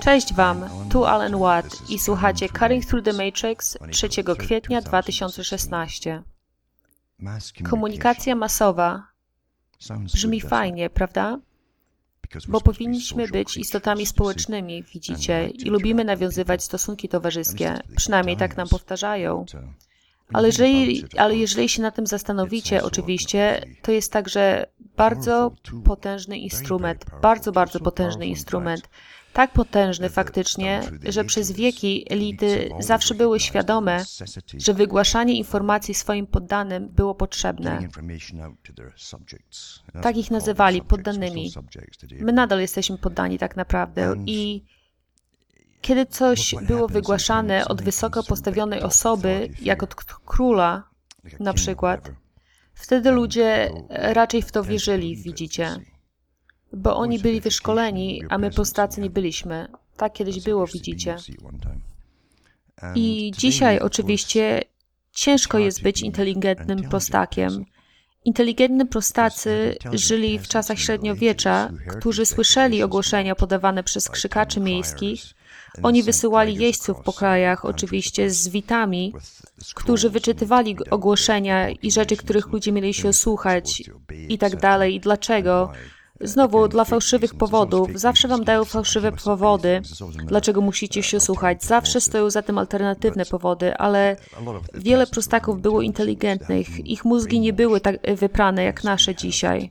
Cześć Wam, tu Alan Watt i słuchacie Cutting Through the Matrix 3 kwietnia 2016. Komunikacja masowa brzmi fajnie, prawda? Bo powinniśmy być istotami społecznymi, widzicie, i lubimy nawiązywać stosunki towarzyskie, przynajmniej tak nam powtarzają. Ale jeżeli, ale jeżeli się na tym zastanowicie, oczywiście, to jest także bardzo potężny instrument, bardzo, bardzo potężny instrument. Tak potężny faktycznie, że przez wieki elity zawsze były świadome, że wygłaszanie informacji swoim poddanym było potrzebne. Tak ich nazywali poddanymi. My nadal jesteśmy poddani tak naprawdę i kiedy coś było wygłaszane od wysoko postawionej osoby, jak od króla na przykład, wtedy ludzie raczej w to wierzyli, widzicie. Bo oni byli wyszkoleni, a my prostacy nie byliśmy. Tak kiedyś było, widzicie. I dzisiaj oczywiście ciężko jest być inteligentnym prostakiem. Inteligentni prostacy żyli w czasach średniowiecza, którzy słyszeli ogłoszenia podawane przez krzykaczy miejskich, oni wysyłali jeźdźców po krajach, oczywiście z witami, którzy wyczytywali ogłoszenia i rzeczy, których ludzie mieli się słuchać i tak dalej. I dlaczego? Znowu, dla fałszywych powodów. Zawsze wam dają fałszywe powody, dlaczego musicie się słuchać. Zawsze stoją za tym alternatywne powody, ale wiele prostaków było inteligentnych. Ich mózgi nie były tak wyprane jak nasze dzisiaj.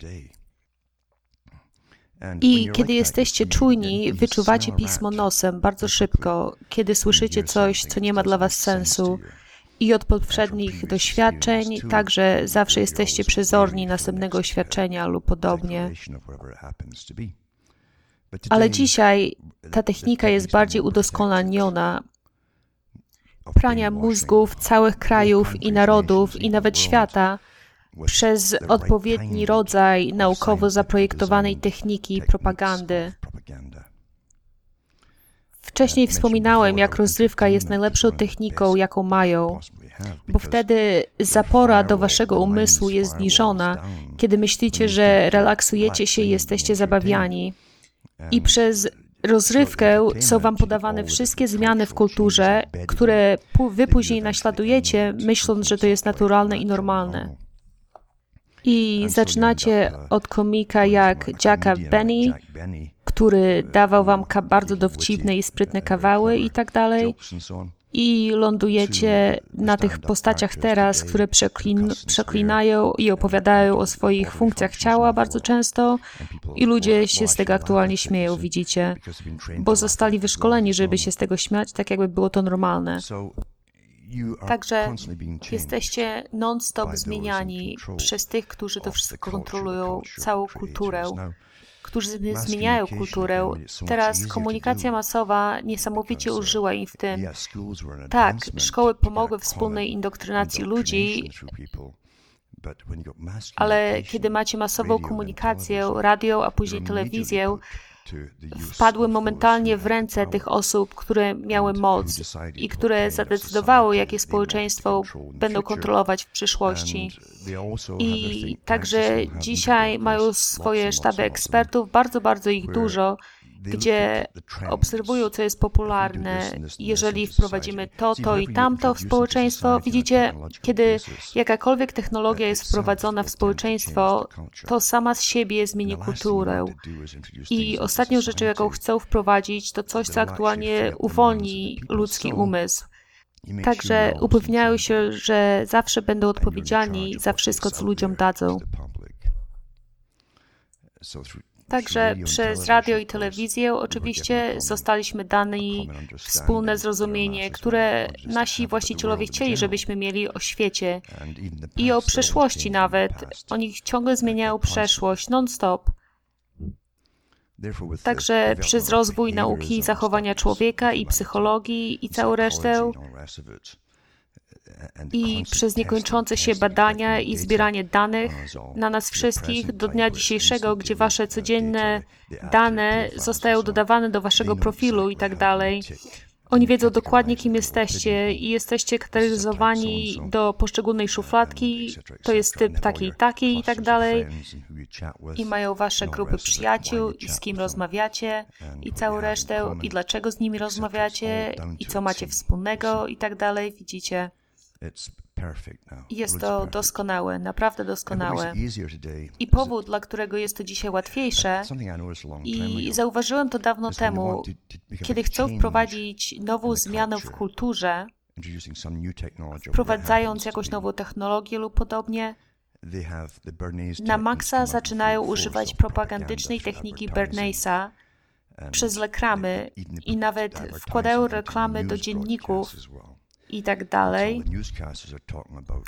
I kiedy jesteście czujni, wyczuwacie pismo nosem bardzo szybko, kiedy słyszycie coś, co nie ma dla was sensu. I od poprzednich doświadczeń także zawsze jesteście przezorni następnego oświadczenia lub podobnie. Ale dzisiaj ta technika jest bardziej udoskonalona. Prania mózgów całych krajów i narodów i nawet świata przez odpowiedni rodzaj naukowo zaprojektowanej techniki propagandy. Wcześniej wspominałem, jak rozrywka jest najlepszą techniką, jaką mają, bo wtedy zapora do waszego umysłu jest zniżona, kiedy myślicie, że relaksujecie się i jesteście zabawiani. I przez rozrywkę są wam podawane wszystkie zmiany w kulturze, które wy później naśladujecie, myśląc, że to jest naturalne i normalne. I zaczynacie od komika jak Jacka Benny, który dawał wam bardzo dowcipne i sprytne kawały i tak dalej. I lądujecie na tych postaciach teraz, które przeklin przeklinają i opowiadają o swoich funkcjach ciała bardzo często, i ludzie się z tego aktualnie śmieją, widzicie, bo zostali wyszkoleni, żeby się z tego śmiać, tak jakby było to normalne. Także jesteście non-stop zmieniani przez tych, którzy to wszystko kontrolują, całą kulturę, którzy zmieniają kulturę. Teraz komunikacja masowa niesamowicie użyła im w tym. Tak, szkoły pomogły wspólnej indoktrynacji ludzi, ale kiedy macie masową komunikację, radio, a później telewizję, wpadły momentalnie w ręce tych osób, które miały moc i które zadecydowały, jakie społeczeństwo będą kontrolować w przyszłości. I także dzisiaj mają swoje sztaby ekspertów, bardzo, bardzo ich dużo, gdzie obserwują, co jest popularne. Jeżeli wprowadzimy to, to i tamto w społeczeństwo, widzicie, kiedy jakakolwiek technologia jest wprowadzona w społeczeństwo, to sama z siebie zmieni kulturę. I ostatnią rzeczą, jaką chcą wprowadzić, to coś, co aktualnie uwolni ludzki umysł. Także upewniają się, że zawsze będą odpowiedzialni za wszystko, co ludziom dadzą. Także przez radio i telewizję oczywiście zostaliśmy dani wspólne zrozumienie, które nasi właścicielowie chcieli, żebyśmy mieli o świecie. I o przeszłości nawet. Oni ciągle zmieniają przeszłość non-stop. Także przez rozwój nauki zachowania człowieka i psychologii i całą resztę i przez niekończące się badania i zbieranie danych na nas wszystkich do dnia dzisiejszego, gdzie wasze codzienne dane zostają dodawane do waszego profilu i tak dalej. Oni wiedzą dokładnie, kim jesteście i jesteście kategoryzowani do poszczególnej szufladki. To jest typ taki i taki i tak dalej. I mają wasze grupy przyjaciół i z kim rozmawiacie i całą resztę i dlaczego z nimi rozmawiacie i co macie wspólnego i tak dalej. Widzicie? Jest to doskonałe, naprawdę doskonałe. I powód, dla którego jest to dzisiaj łatwiejsze, i zauważyłem to dawno temu, kiedy chcą wprowadzić nową zmianę w kulturze, wprowadzając jakąś nową technologię lub podobnie, na maksa zaczynają używać propagandycznej techniki Bernaisa przez reklamy i nawet wkładają reklamy do dzienników i tak dalej,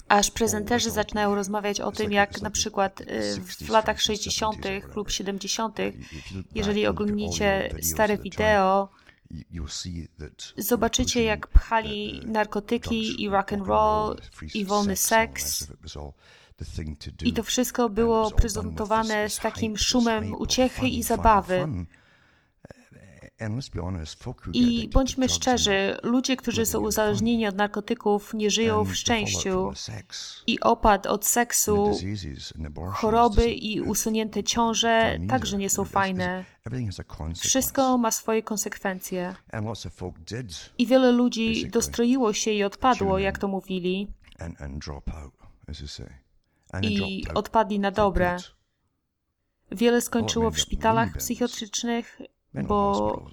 aż prezenterzy zaczynają rozmawiać o tym, jak na przykład y, w latach 60. lub 70., jeżeli oglądnicie stare wideo, zobaczycie, jak pchali narkotyki i rock and roll i wolny seks. I to wszystko było prezentowane z takim szumem uciechy i zabawy. I bądźmy szczerzy, ludzie, którzy są uzależnieni od narkotyków, nie żyją w szczęściu. I opad od seksu, choroby i usunięte ciąże także nie są fajne. Wszystko ma swoje konsekwencje. I wiele ludzi dostroiło się i odpadło, jak to mówili. I odpadli na dobre. Wiele skończyło w szpitalach psychiatrycznych bo,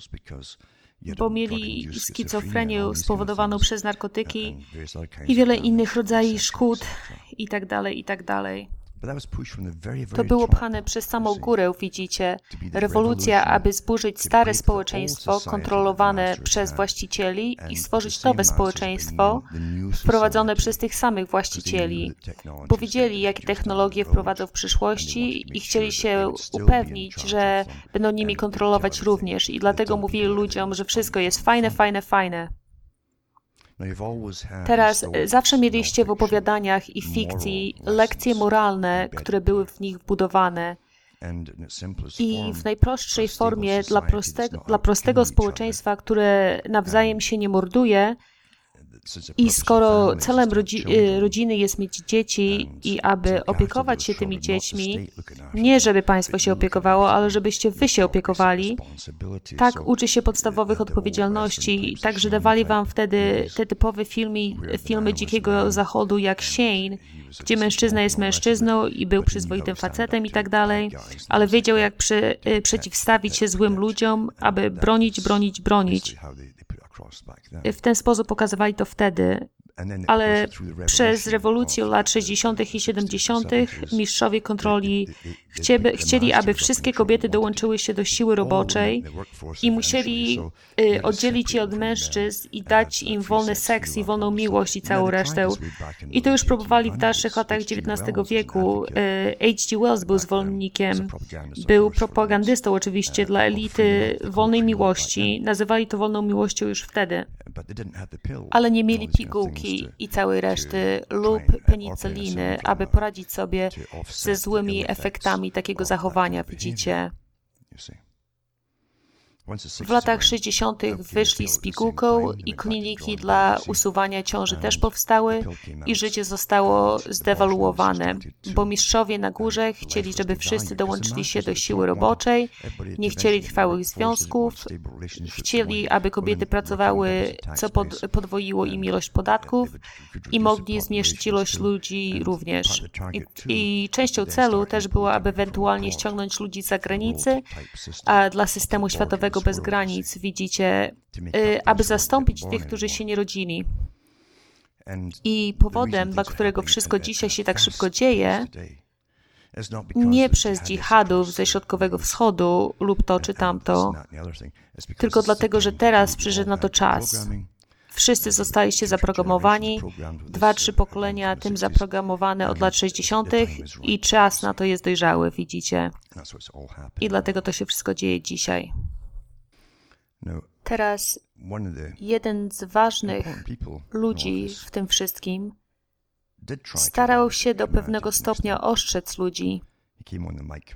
bo mieli schizofrenię spowodowaną przez narkotyki i wiele innych rodzajów szkód i tak To było pchane przez samą górę, widzicie. Rewolucja, aby zburzyć stare społeczeństwo kontrolowane przez właścicieli i stworzyć nowe społeczeństwo wprowadzone przez tych samych właścicieli. Bo widzieli, jakie technologie wprowadzą w przyszłości i chcieli się upewnić, że będą nimi kontrolować również. I dlatego mówili ludziom, że wszystko jest fajne, fajne, fajne. Teraz e, zawsze mieliście w opowiadaniach i fikcji lekcje moralne, które były w nich wbudowane. I w najprostszej formie dla prostego, dla prostego społeczeństwa, które nawzajem się nie morduje, i skoro celem rodzi y, rodziny jest mieć dzieci i aby opiekować się tymi dziećmi, nie żeby państwo się opiekowało, ale żebyście wy się opiekowali, tak uczy się podstawowych odpowiedzialności. Także dawali wam wtedy te typowe filmy, filmy dzikiego zachodu jak Shane, gdzie mężczyzna jest mężczyzną i był przyzwoitym facetem i tak dalej, ale wiedział jak przy, y, przeciwstawić się złym ludziom, aby bronić, bronić, bronić. W ten sposób pokazywali to wtedy, ale przez rewolucję lat 60. i 70. mistrzowie kontroli chcieli, aby wszystkie kobiety dołączyły się do siły roboczej i musieli y, oddzielić je od mężczyzn i dać im wolny seks i wolną miłość i całą resztę. I to już próbowali w dalszych latach XIX wieku. H.G. Wells był zwolennikiem, był propagandystą oczywiście dla elity wolnej miłości. Nazywali to wolną miłością już wtedy. Ale nie mieli pigułki i całej reszty lub penicyliny, aby poradzić sobie ze złymi efektami takiego zachowania, widzicie. W latach 60. wyszli z pigułką i kliniki dla usuwania ciąży też powstały i życie zostało zdewaluowane, bo mistrzowie na górze chcieli, żeby wszyscy dołączyli się do siły roboczej, nie chcieli trwałych związków, chcieli, aby kobiety pracowały, co pod, podwoiło im ilość podatków i mogli zmniejszyć ilość ludzi również. I, I częścią celu też było, aby ewentualnie ściągnąć ludzi z zagranicy, a dla systemu światowego bez granic, widzicie, y, aby zastąpić tych, którzy się nie rodzili. I powodem, dla którego wszystko dzisiaj się tak szybko dzieje, nie przez dżihadów ze Środkowego Wschodu lub to czy tamto, tylko dlatego, że teraz przyszedł na to czas. Wszyscy zostaliście zaprogramowani, dwa, trzy pokolenia tym zaprogramowane od lat 60. i czas na to jest dojrzały, widzicie. I dlatego to się wszystko dzieje dzisiaj. Teraz jeden z ważnych ludzi w tym wszystkim starał się do pewnego stopnia ostrzec ludzi.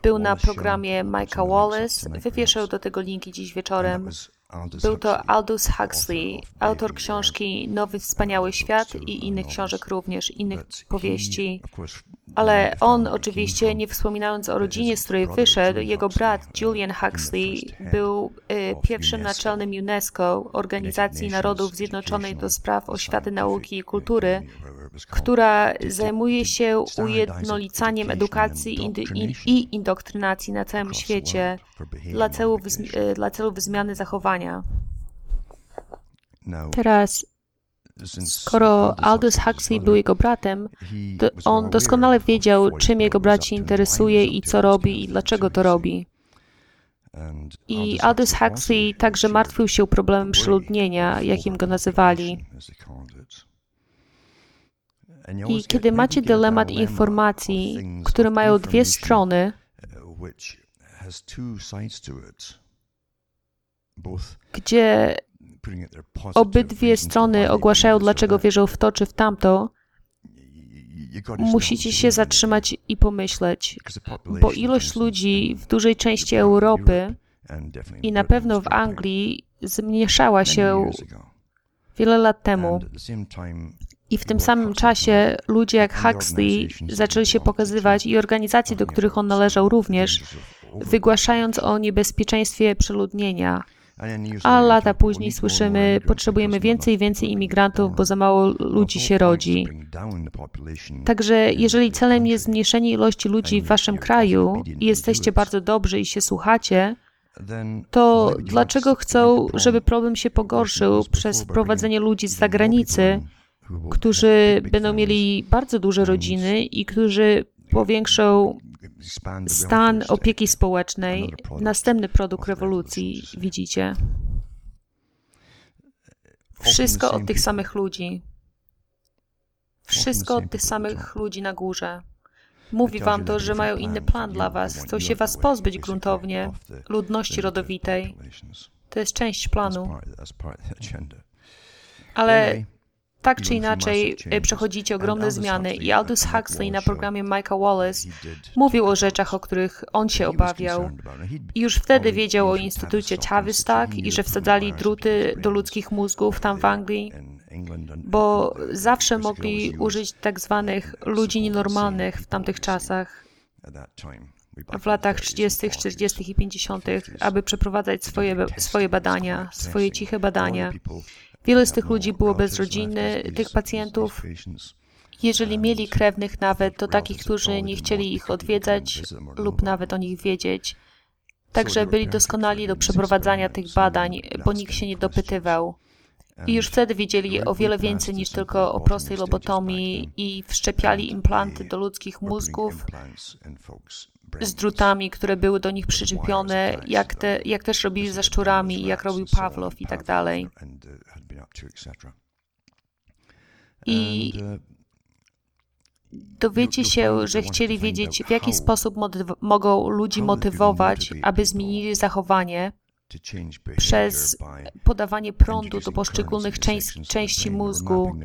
Był na programie Mike'a Wallace, wywieszał do tego linki dziś wieczorem. Był to Aldous Huxley, autor książki Nowy Wspaniały Świat i innych książek również, innych powieści. Ale on oczywiście, nie wspominając o rodzinie, z której wyszedł, jego brat Julian Huxley był y, pierwszym naczelnym UNESCO, Organizacji Narodów Zjednoczonych do spraw oświaty, nauki i kultury, która zajmuje się ujednolicaniem edukacji i indoktrynacji na całym świecie dla celów, y, dla celów zmiany zachowania. Teraz Skoro Aldous Huxley był jego bratem, on doskonale wiedział, czym jego brat się interesuje i co robi i dlaczego to robi. I Aldous Huxley także martwił się problemem przeludnienia, jakim go nazywali. I kiedy macie dylemat informacji, które mają dwie strony, gdzie obydwie strony ogłaszają, dlaczego wierzą w to czy w tamto, musicie się zatrzymać i pomyśleć, bo ilość ludzi w dużej części Europy i na pewno w Anglii zmniejszała się wiele lat temu. I w tym samym czasie ludzie jak Huxley zaczęli się pokazywać i organizacje, do których on należał również, wygłaszając o niebezpieczeństwie przeludnienia. A lata później słyszymy, potrzebujemy więcej i więcej imigrantów, bo za mało ludzi się rodzi. Także jeżeli celem jest zmniejszenie ilości ludzi w waszym kraju i jesteście bardzo dobrzy i się słuchacie, to dlaczego chcą, żeby problem się pogorszył przez wprowadzenie ludzi z zagranicy, którzy będą mieli bardzo duże rodziny i którzy powiększą stan opieki społecznej, następny produkt rewolucji, widzicie. Wszystko od tych samych ludzi. Wszystko od tych samych ludzi na górze. Mówi wam to, że mają inny plan dla was. Chcą się was pozbyć gruntownie, ludności rodowitej. To jest część planu. Ale tak czy inaczej e, przechodzicie ogromne zmiany i Aldous Huxley na programie Micah Wallace mówił o rzeczach, o których on się obawiał. I już wtedy wiedział o Instytucie Tavistock i że wsadzali druty do ludzkich mózgów tam w Anglii, bo zawsze mogli użyć tak zwanych ludzi nienormalnych w tamtych czasach w latach 30., 40. i 50., aby przeprowadzać swoje, swoje badania, swoje ciche badania. Wielu z tych ludzi było bez rodziny, tych pacjentów. Jeżeli mieli krewnych nawet, to takich, którzy nie chcieli ich odwiedzać lub nawet o nich wiedzieć. Także byli doskonali do przeprowadzania tych badań, bo nikt się nie dopytywał. I już wtedy wiedzieli o wiele więcej niż tylko o prostej lobotomii i wszczepiali implanty do ludzkich mózgów z drutami, które były do nich przyczepione, jak, te, jak też robili ze szczurami, jak robił Pawlow i tak dalej. I dowiecie się, że chcieli wiedzieć, w jaki sposób mogą ludzi motywować, aby zmienili zachowanie przez podawanie prądu do poszczególnych części, części mózgu.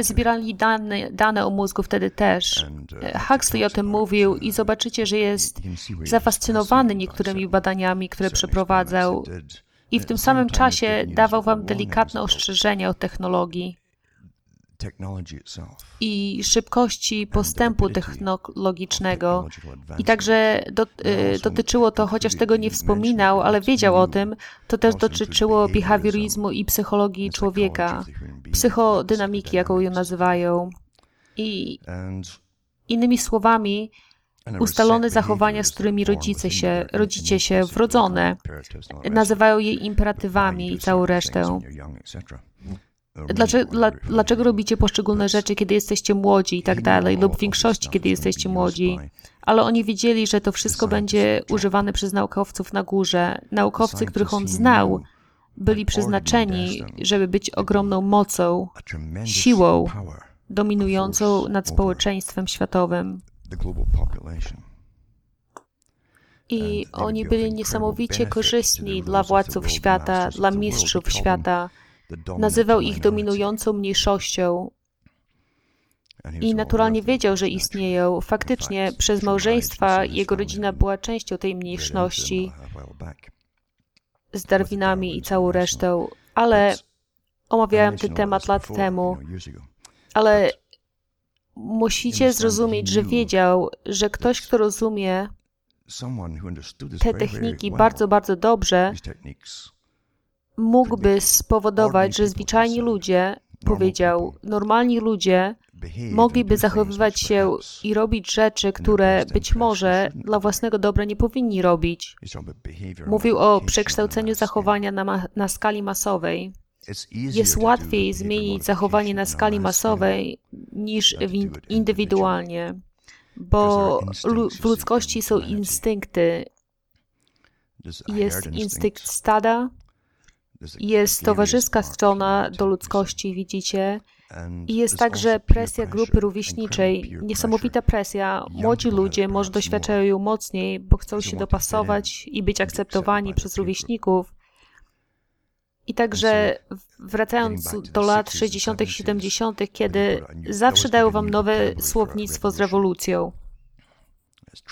Zbierali dane, dane o mózgu wtedy też. Uh, Huxley o tym mówił i zobaczycie, że jest zafascynowany niektórymi badaniami, które przeprowadzał. i w tym samym czasie dawał wam delikatne ostrzeżenia o technologii i szybkości postępu technologicznego. I także do, y, dotyczyło to, chociaż tego nie wspominał, ale wiedział o tym, to też dotyczyło behawiorizmu i psychologii człowieka, psychodynamiki, jaką ją nazywają. I innymi słowami, ustalone zachowania, z którymi rodzice się, rodzicie się wrodzone. Nazywają je imperatywami i całą resztę. Dlaczego, dla, dlaczego robicie poszczególne rzeczy, kiedy jesteście młodzi i tak dalej, lub w większości, kiedy jesteście młodzi? Ale oni wiedzieli, że to wszystko będzie używane przez naukowców na górze. Naukowcy, których on znał, byli przeznaczeni, żeby być ogromną mocą, siłą dominującą nad społeczeństwem światowym. I oni byli niesamowicie korzystni dla władców świata, dla mistrzów świata. Nazywał ich dominującą mniejszością. I naturalnie wiedział, że istnieją. Faktycznie przez małżeństwa jego rodzina była częścią tej mniejszości. z Darwinami i całą resztą, ale omawiałem ten temat lat temu, ale musicie zrozumieć, że wiedział, że ktoś, kto rozumie te techniki bardzo, bardzo dobrze, mógłby spowodować, że zwyczajni ludzie, powiedział, normalni ludzie mogliby zachowywać się i robić rzeczy, które być może dla własnego dobra nie powinni robić. Mówił o przekształceniu zachowania na, na skali masowej. Jest łatwiej zmienić zachowanie na skali masowej niż indywidualnie, bo w ludzkości są instynkty. Jest instynkt stada, jest towarzyska strona do ludzkości, widzicie, i jest także presja grupy rówieśniczej, niesamowita presja. Młodzi ludzie może doświadczają ją mocniej, bo chcą się dopasować i być akceptowani przez rówieśników. I także wracając do lat 60., 70., kiedy zawsze dają wam nowe słownictwo z rewolucją.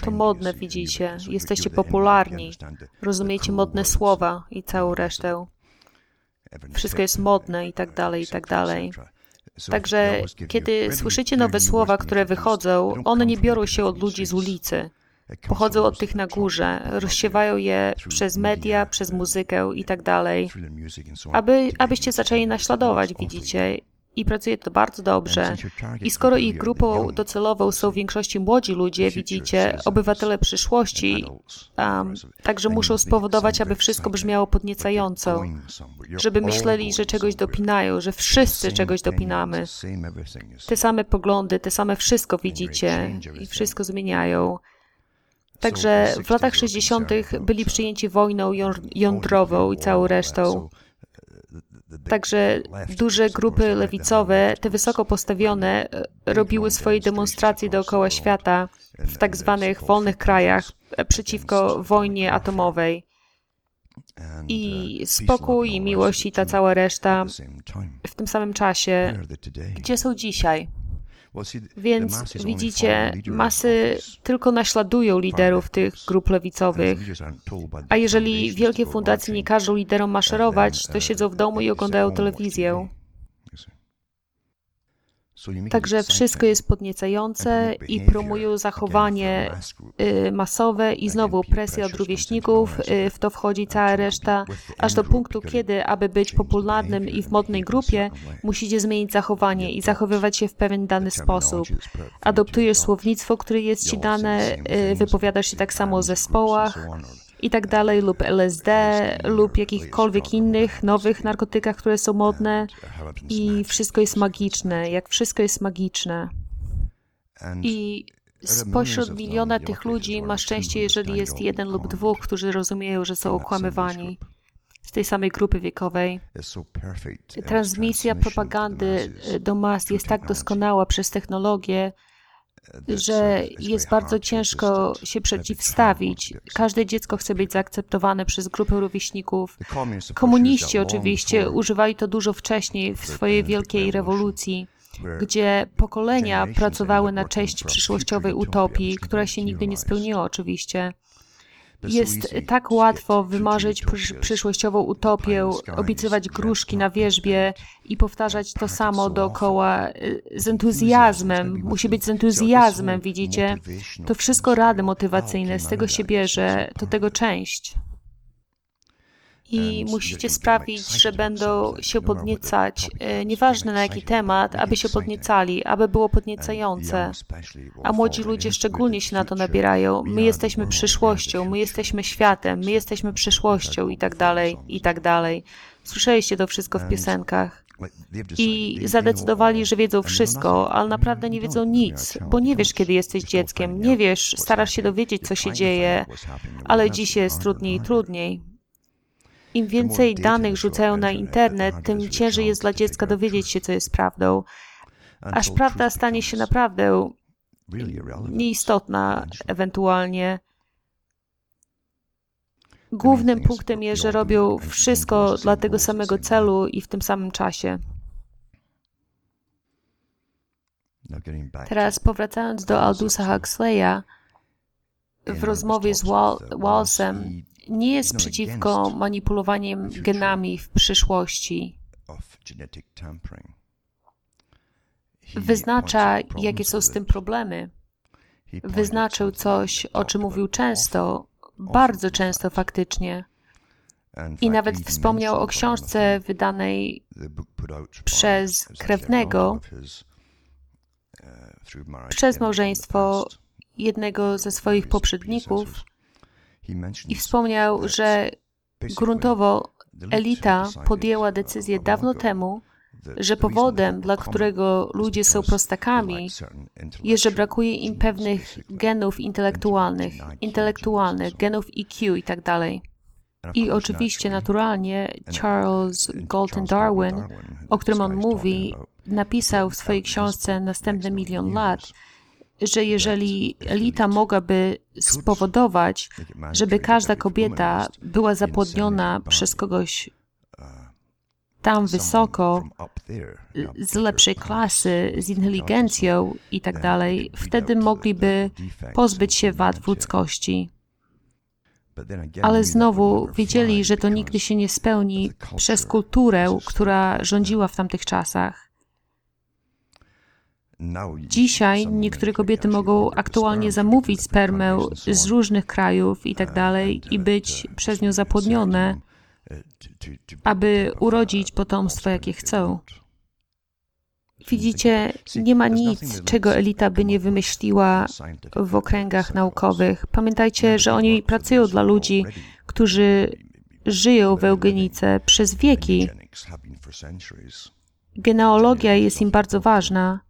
To modne, widzicie, jesteście popularni, rozumiecie modne słowa i całą resztę. Wszystko jest modne i tak dalej, i tak dalej. Także kiedy słyszycie nowe słowa, które wychodzą, one nie biorą się od ludzi z ulicy. Pochodzą od tych na górze, rozsiewają je przez media, przez muzykę i tak dalej, aby, abyście zaczęli naśladować, widzicie, i pracuje to bardzo dobrze. I skoro ich grupą docelową są w większości młodzi ludzie, widzicie, obywatele przyszłości, um, także muszą spowodować, aby wszystko brzmiało podniecająco, żeby myśleli, że czegoś dopinają, że wszyscy czegoś dopinamy. Te same poglądy, te same wszystko widzicie i wszystko zmieniają. Także w latach 60. byli przyjęci wojną jądrową i całą resztą. Także duże grupy lewicowe, te wysoko postawione, e, robiły swoje demonstracje dookoła świata w tak zwanych wolnych krajach e, przeciwko wojnie atomowej. I spokój, i miłość, i ta cała reszta w tym samym czasie. Gdzie są dzisiaj? Więc widzicie, masy tylko naśladują liderów tych grup lewicowych. A jeżeli wielkie fundacje nie każą liderom maszerować, to siedzą w domu i oglądają telewizję. Także wszystko jest podniecające i promują zachowanie y, masowe i znowu presja od rówieśników, y, w to wchodzi cała reszta, aż do punktu, kiedy, aby być popularnym i w modnej grupie, musicie zmienić zachowanie i zachowywać się w pewien dany sposób. Adoptujesz słownictwo, które jest ci dane, y, wypowiadasz się tak samo o zespołach, i tak dalej, lub LSD, lub jakichkolwiek innych nowych narkotykach, które są modne i wszystko jest magiczne, jak wszystko jest magiczne. I spośród miliona tych ludzi ma szczęście, jeżeli jest jeden lub dwóch, którzy rozumieją, że są okłamywani z tej samej grupy wiekowej. Transmisja propagandy do mas jest tak doskonała przez technologię, że jest bardzo ciężko się przeciwstawić. Każde dziecko chce być zaakceptowane przez grupę rówieśników. Komuniści oczywiście używali to dużo wcześniej w swojej wielkiej rewolucji gdzie pokolenia pracowały na cześć przyszłościowej utopii, która się nigdy nie spełniła oczywiście. Jest tak łatwo wymarzyć przyszłościową utopię, obiecywać gruszki na wierzbie i powtarzać to samo dookoła y, z entuzjazmem. Musi być z entuzjazmem, widzicie? To wszystko rady motywacyjne, z tego się bierze, to tego część i musicie sprawić, że będą się podniecać, e, nieważne na jaki temat, aby się podniecali, aby było podniecające. A młodzi ludzie szczególnie się na to nabierają. My jesteśmy przyszłością, my jesteśmy światem, my jesteśmy przyszłością i tak dalej, i tak dalej. Słyszeliście to wszystko w piosenkach. I zadecydowali, że wiedzą wszystko, ale naprawdę nie wiedzą nic, bo nie wiesz, kiedy jesteś dzieckiem, nie wiesz, starasz się dowiedzieć, co się dzieje, ale dziś jest trudniej i trudniej. Im więcej danych rzucają na internet, tym ciężej jest dla dziecka dowiedzieć się, co jest prawdą. Aż prawda stanie się naprawdę nieistotna ewentualnie. Głównym punktem jest, że robią wszystko dla tego samego celu i w tym samym czasie. Teraz powracając do Aldusa Huxleya, w rozmowie z Wal Walsem nie jest przeciwko manipulowaniem genami w przyszłości. Wyznacza, jakie są z tym problemy. Wyznaczył coś, o czym mówił często, bardzo często faktycznie. I nawet wspomniał o książce wydanej przez krewnego, przez małżeństwo jednego ze swoich poprzedników i wspomniał, że gruntowo elita podjęła decyzję dawno temu, że powodem, dla którego ludzie są prostakami, jest, że brakuje im pewnych genów intelektualnych, intelektualnych, genów EQ i tak dalej. I oczywiście, naturalnie, Charles Galton Darwin, o którym on mówi, napisał w swojej książce Następny milion lat, że jeżeli elita mogłaby spowodować, żeby każda kobieta była zapłodniona przez kogoś tam wysoko, z lepszej klasy, z inteligencją i tak dalej, wtedy mogliby pozbyć się wad ludzkości. Ale znowu wiedzieli, że to nigdy się nie spełni przez kulturę, która rządziła w tamtych czasach. Dzisiaj niektóre kobiety mogą aktualnie zamówić spermę z różnych krajów i tak dalej i być przez nią zapłodnione, aby urodzić potomstwo, jakie chcą. Widzicie, nie ma nic, czego elita by nie wymyśliła w okręgach naukowych. Pamiętajcie, że oni pracują dla ludzi, którzy żyją w eugenice przez wieki. Genealogia jest im bardzo ważna.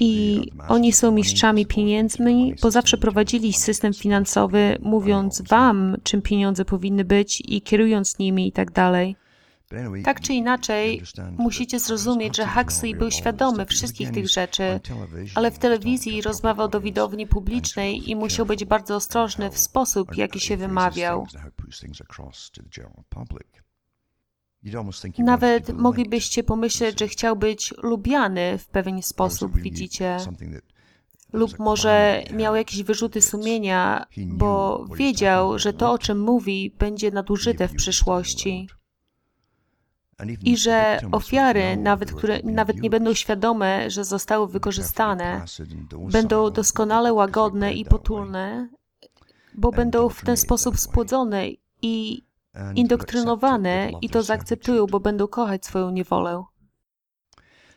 I oni są mistrzami pieniędzmi, bo zawsze prowadzili system finansowy, mówiąc wam, czym pieniądze powinny być i kierując nimi i tak dalej. Tak czy inaczej, musicie zrozumieć, że Huxley był świadomy wszystkich tych rzeczy, ale w telewizji rozmawiał do widowni publicznej i musiał być bardzo ostrożny w sposób, jaki się wymawiał. Nawet moglibyście pomyśleć, że chciał być lubiany w pewien sposób, widzicie. Lub może miał jakieś wyrzuty sumienia, bo wiedział, że to, o czym mówi, będzie nadużyte w przyszłości. I że ofiary, nawet, które nawet nie będą świadome, że zostały wykorzystane, będą doskonale łagodne i potulne, bo będą w ten sposób spłodzone i indoktrynowane i to zaakceptują, bo będą kochać swoją niewolę.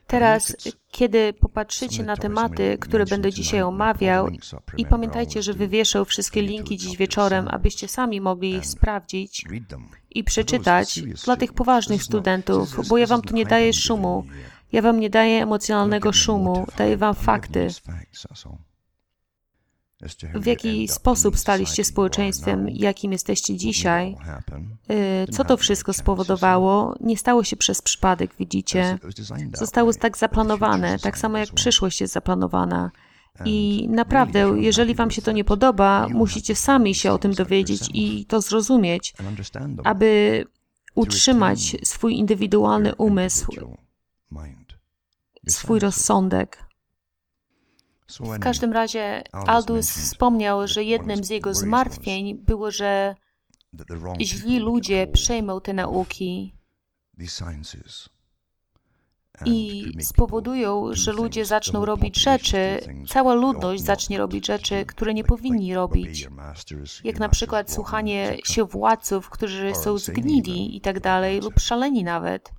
Teraz, kiedy popatrzycie na tematy, które będę dzisiaj omawiał, i pamiętajcie, że wywieszą wszystkie linki dziś wieczorem, abyście sami mogli sprawdzić i przeczytać dla tych poważnych studentów, bo ja wam tu nie daję szumu, ja wam nie daję emocjonalnego szumu, daję wam fakty w jaki sposób staliście społeczeństwem, jakim jesteście dzisiaj, y, co to wszystko spowodowało, nie stało się przez przypadek, widzicie. Zostało tak zaplanowane, tak samo jak przyszłość jest zaplanowana. I naprawdę, jeżeli Wam się to nie podoba, musicie sami się o tym dowiedzieć i to zrozumieć, aby utrzymać swój indywidualny umysł, swój rozsądek. W każdym razie Aldous wspomniał, że jednym z jego zmartwień było, że źli ludzie przejmą te nauki i spowodują, że ludzie zaczną robić rzeczy, cała ludność zacznie robić rzeczy, które nie powinni robić. Jak na przykład słuchanie się władców, którzy są zgnili i tak dalej, lub szaleni nawet.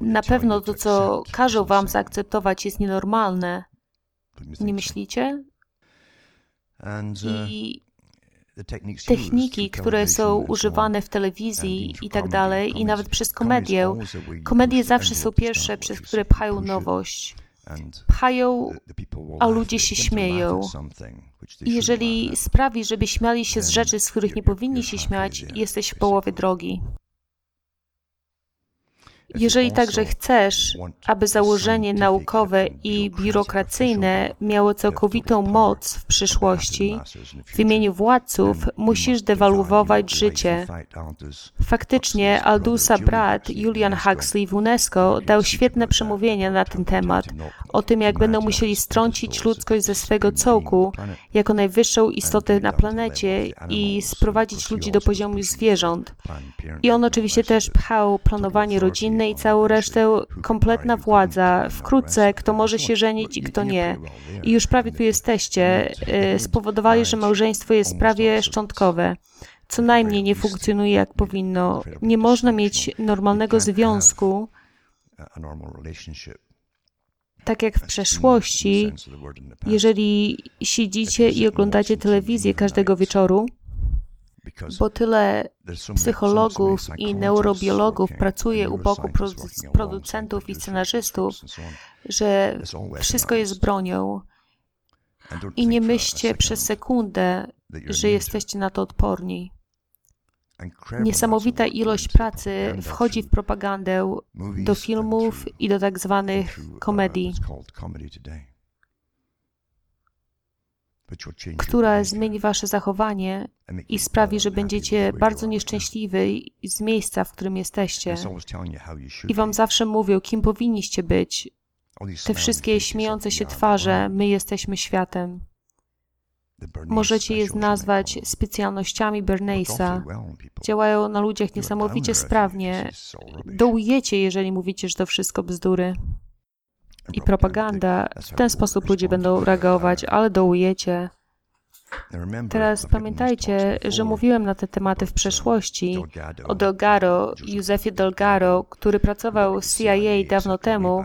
Na pewno to, co każą wam zaakceptować, jest nienormalne. Nie myślicie? I techniki, które są używane w telewizji i tak dalej, i nawet przez komedię. Komedie zawsze są pierwsze, przez które pchają nowość. Pchają, a ludzie się śmieją. I jeżeli sprawi, żeby śmiali się z rzeczy, z których nie powinni się śmiać, jesteś w połowie drogi. Jeżeli także chcesz, aby założenie naukowe i biurokracyjne miało całkowitą moc w przyszłości, w imieniu władców musisz dewaluować życie. Faktycznie Aldusa brat Julian Huxley w UNESCO dał świetne przemówienie na ten temat, o tym jak będą musieli strącić ludzkość ze swego cołku jako najwyższą istotę na planecie i sprowadzić ludzi do poziomu zwierząt. I on oczywiście też pchał planowanie rodzinne i całą resztę, kompletna władza. Wkrótce, kto może się żenić i kto nie. I już prawie tu jesteście. Y, spowodowali, że małżeństwo jest prawie szczątkowe co najmniej nie funkcjonuje jak powinno. Nie można mieć normalnego związku, tak jak w przeszłości, jeżeli siedzicie i oglądacie telewizję każdego wieczoru, bo tyle psychologów i neurobiologów pracuje u boku producentów i scenarzystów, że wszystko jest bronią. I nie myślcie przez sekundę, że jesteście na to odporni. Niesamowita ilość pracy wchodzi w propagandę do filmów i do tak zwanych komedii, która zmieni wasze zachowanie i sprawi, że będziecie bardzo nieszczęśliwi z miejsca, w którym jesteście. I wam zawsze mówią, kim powinniście być. Te wszystkie śmiejące się twarze, my jesteśmy światem. Możecie je nazwać specjalnościami Bernaisa. Działają na ludziach niesamowicie sprawnie. Dołujecie, jeżeli mówicie, że to wszystko bzdury. I propaganda. W ten sposób ludzie będą reagować, ale dołujecie. Teraz pamiętajcie, że mówiłem na te tematy w przeszłości o Delgaro, Józefie Delgaro, który pracował w CIA dawno temu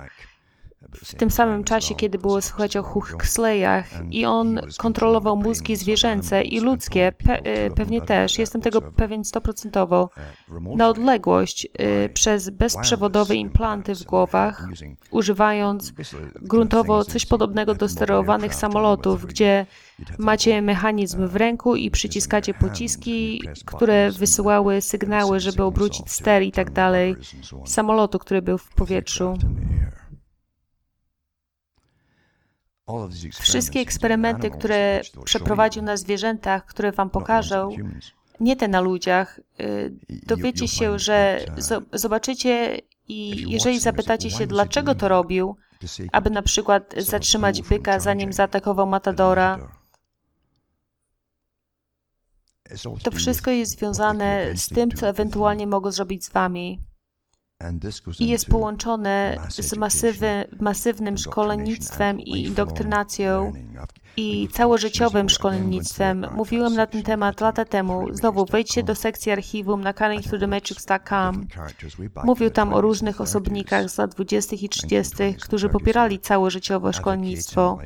w tym samym czasie, kiedy było słychać o Huxleyach i on kontrolował mózgi zwierzęce i ludzkie, pe e, pewnie też, jestem tego pewien stoprocentowo, na odległość y, przez bezprzewodowe implanty w głowach, używając gruntowo coś podobnego do sterowanych samolotów, gdzie macie mechanizm w ręku i przyciskacie pociski, które wysyłały sygnały, żeby obrócić ster i tak dalej samolotu, który był w powietrzu. Wszystkie eksperymenty, które przeprowadził na zwierzętach, które Wam pokażę, nie te na ludziach, y, dowiecie się, że zobaczycie i jeżeli zapytacie się, dlaczego to robił, aby na przykład zatrzymać byka, zanim zaatakował Matadora, to wszystko jest związane z tym, co ewentualnie mogą zrobić z Wami i jest połączone z masywy, masywnym szkolnictwem i indoktrynacją i całożyciowym szkolnictwem. Mówiłem na ten temat lata temu. Znowu wejdźcie do sekcji archiwum na cunningthroughthematrix.com. Mówił tam o różnych osobnikach z lat 20. i 30., którzy popierali całożyciowe szkolnictwo.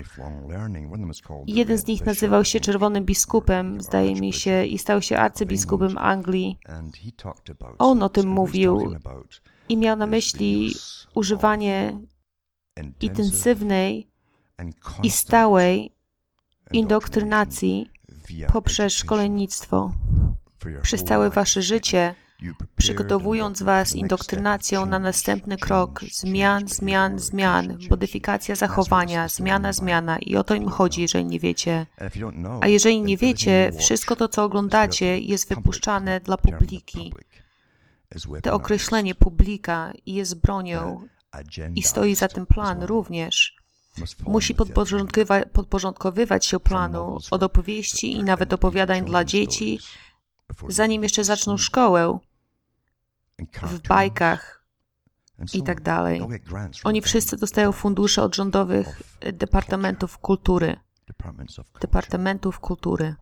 Jeden z nich nazywał się Czerwonym Biskupem, zdaje mi się, i stał się arcybiskupem Anglii. On o tym mówił i miał na myśli używanie intensywnej i stałej indoktrynacji poprzez szkolnictwo przez całe wasze życie, przygotowując was indoktrynacją na następny krok zmian, zmian, zmian, modyfikacja zachowania, zmiana, zmiana i o to im chodzi, jeżeli nie wiecie. A jeżeli nie wiecie, wszystko to, co oglądacie, jest wypuszczane dla publiki. To określenie publika jest bronią i stoi za tym plan również. Musi podporządkowywać się planu od opowieści i nawet opowiadań dla dzieci, zanim jeszcze zaczną szkołę, w bajkach i tak dalej. Oni wszyscy dostają fundusze od rządowych departamentów kultury. Departamentów kultury.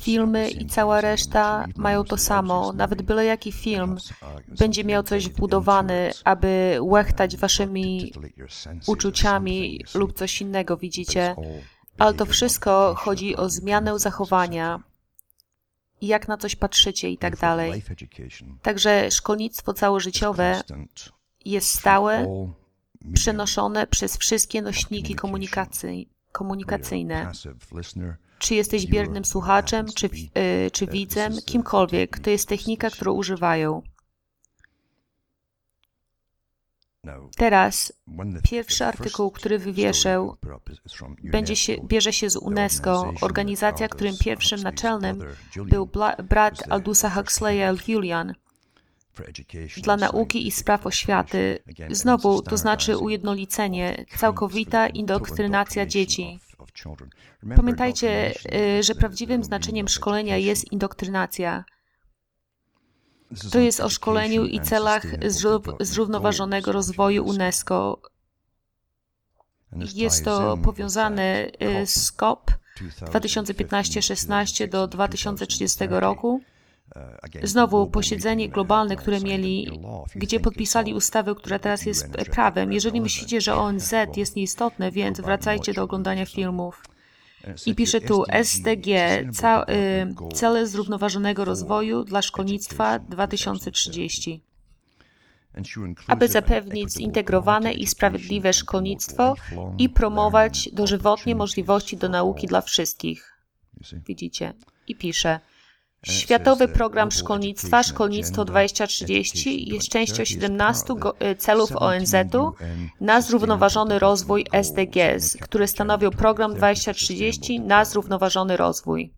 Filmy i cała reszta mają to samo. Nawet byle jaki film będzie miał coś wbudowany, aby łechtać waszymi uczuciami lub coś innego, widzicie. Ale to wszystko chodzi o zmianę zachowania, jak na coś patrzycie i tak dalej. Także szkolnictwo całożyciowe jest stałe, przenoszone przez wszystkie nośniki komunikacyjne czy jesteś biernym słuchaczem, czy, yy, czy widzem, kimkolwiek. To jest technika, którą używają. Teraz pierwszy artykuł, który wywieszę, będzie się, bierze się z UNESCO, organizacja, którym pierwszym naczelnym był brat Aldusa Huxleya Julian dla nauki i spraw oświaty. Znowu, to znaczy ujednolicenie, całkowita indoktrynacja dzieci. Pamiętajcie, y, że prawdziwym znaczeniem szkolenia jest indoktrynacja. To jest o szkoleniu i celach zrównoważonego rozwoju UNESCO. Jest to powiązane z COP 2015-16 do 2030 roku. Znowu posiedzenie globalne, które mieli, gdzie podpisali ustawę, która teraz jest prawem. Jeżeli myślicie, że ONZ jest nieistotne, więc wracajcie do oglądania filmów. I pisze tu SDG, y, cele zrównoważonego rozwoju dla szkolnictwa 2030 aby zapewnić zintegrowane i sprawiedliwe szkolnictwo i promować dożywotnie możliwości do nauki dla wszystkich. Widzicie? I pisze. Światowy Program Szkolnictwa Szkolnictwo 2030 jest częścią 17 y, celów ONZ-u na zrównoważony rozwój SDGs, które stanowią Program 2030 na zrównoważony rozwój.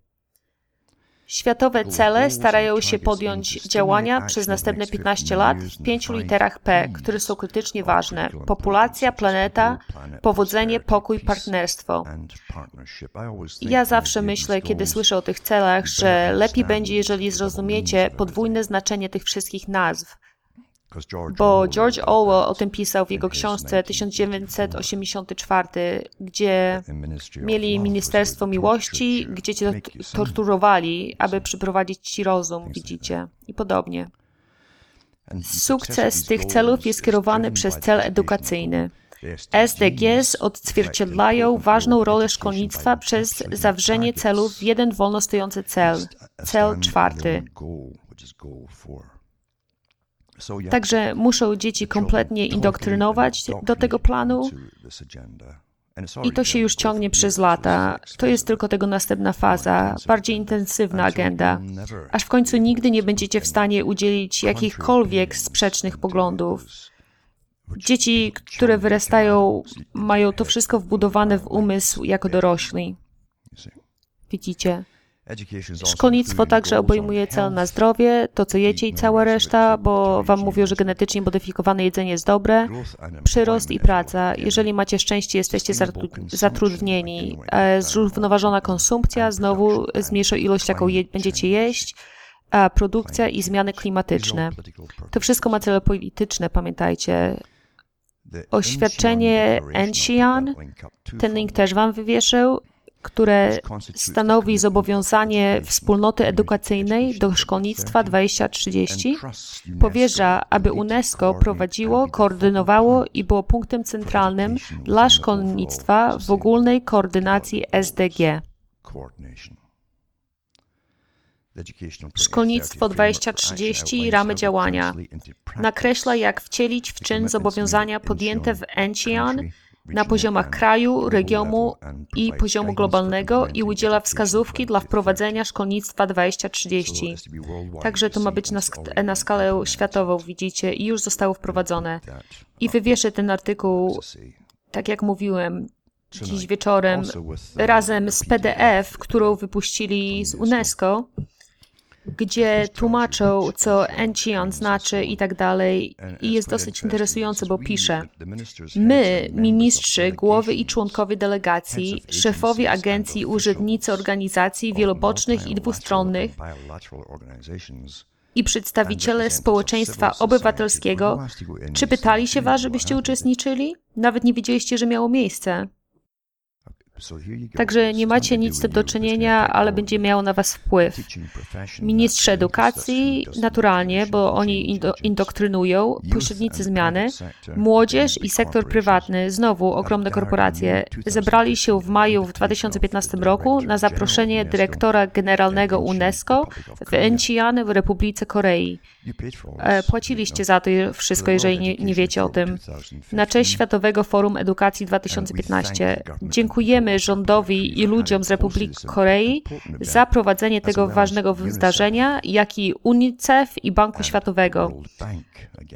Światowe cele starają się podjąć działania przez następne 15 lat w pięciu literach P, które są krytycznie ważne: populacja, planeta, powodzenie, pokój, partnerstwo. Ja zawsze myślę, kiedy słyszę o tych celach, że lepiej będzie, jeżeli zrozumiecie podwójne znaczenie tych wszystkich nazw bo George Orwell o tym pisał w jego książce 1984, gdzie mieli Ministerstwo Miłości, gdzie cię torturowali, aby przyprowadzić ci rozum, widzicie, i podobnie. Sukces tych celów jest kierowany przez cel edukacyjny. SDGs odzwierciedlają ważną rolę szkolnictwa przez zawrzenie celów w jeden wolno stojący cel, cel czwarty. Także muszą dzieci kompletnie indoktrynować do tego planu. I to się już ciągnie przez lata. To jest tylko tego następna faza, bardziej intensywna agenda, aż w końcu nigdy nie będziecie w stanie udzielić jakichkolwiek sprzecznych poglądów. Dzieci, które wyrastają, mają to wszystko wbudowane w umysł jako dorośli. Widzicie? Szkolnictwo także obejmuje cel na zdrowie, to co jecie i cała reszta, bo wam mówią, że genetycznie modyfikowane jedzenie jest dobre, przyrost i praca. Jeżeli macie szczęście, jesteście zatrudnieni. E, zrównoważona konsumpcja znowu zmniejsza ilość, jaką je, będziecie jeść, a produkcja i zmiany klimatyczne. To wszystko ma cele polityczne, pamiętajcie. Oświadczenie Encian, ten link też wam wywieszę, które stanowi zobowiązanie wspólnoty edukacyjnej do szkolnictwa 2030, powierza, aby UNESCO prowadziło, koordynowało i było punktem centralnym dla szkolnictwa w ogólnej koordynacji SDG. Szkolnictwo 2030 i ramy działania. nakreśla, jak wcielić w czyn zobowiązania podjęte w Encian na poziomach kraju, regionu i poziomu globalnego i udziela wskazówki dla wprowadzenia szkolnictwa 2030. Także to ma być na, na skalę światową, widzicie, i już zostało wprowadzone. I wywieszę ten artykuł, tak jak mówiłem, dziś wieczorem razem z PDF, którą wypuścili z UNESCO gdzie tłumaczą, co Encian znaczy i tak dalej. I jest dosyć interesujące, bo pisze: My, ministrzy, głowy i członkowie delegacji, szefowie agencji, urzędnicy organizacji wielobocznych i dwustronnych, i przedstawiciele społeczeństwa obywatelskiego, czy pytali się was, żebyście uczestniczyli? Nawet nie wiedzieliście, że miało miejsce. Także nie macie nic z tym do czynienia, ale będzie miało na Was wpływ. Ministrze edukacji, naturalnie, bo oni indoktrynują, pośrednicy zmiany, młodzież i sektor prywatny, znowu ogromne korporacje, zebrali się w maju w 2015 roku na zaproszenie dyrektora generalnego UNESCO w Encian w Republice Korei. E, płaciliście za to wszystko, jeżeli nie, nie wiecie o tym. Na cześć Światowego Forum Edukacji 2015. Dziękujemy rządowi i ludziom z Republiki Korei za prowadzenie tego ważnego wydarzenia, jak i UNICEF i Banku Światowego.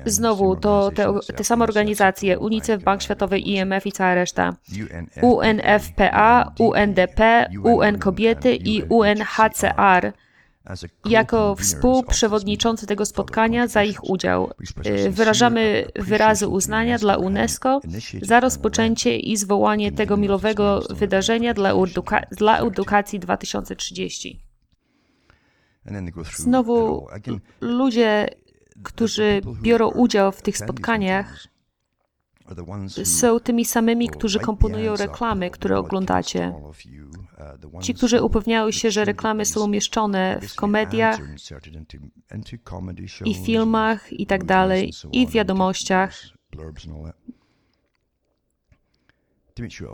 Znowu to te, te same organizacje, UNICEF, Bank Światowy, IMF i cała reszta. UNFPA, UNDP, UN Kobiety i UNHCR jako współprzewodniczący tego spotkania za ich udział. Y, wyrażamy wyrazy uznania dla UNESCO za rozpoczęcie i zwołanie tego milowego wydarzenia dla, eduka dla edukacji 2030. Znowu ludzie, którzy biorą udział w tych spotkaniach, są tymi samymi, którzy komponują reklamy, które oglądacie. Ci, którzy upewniają się, że reklamy są umieszczone w komediach i filmach i tak dalej, i w wiadomościach.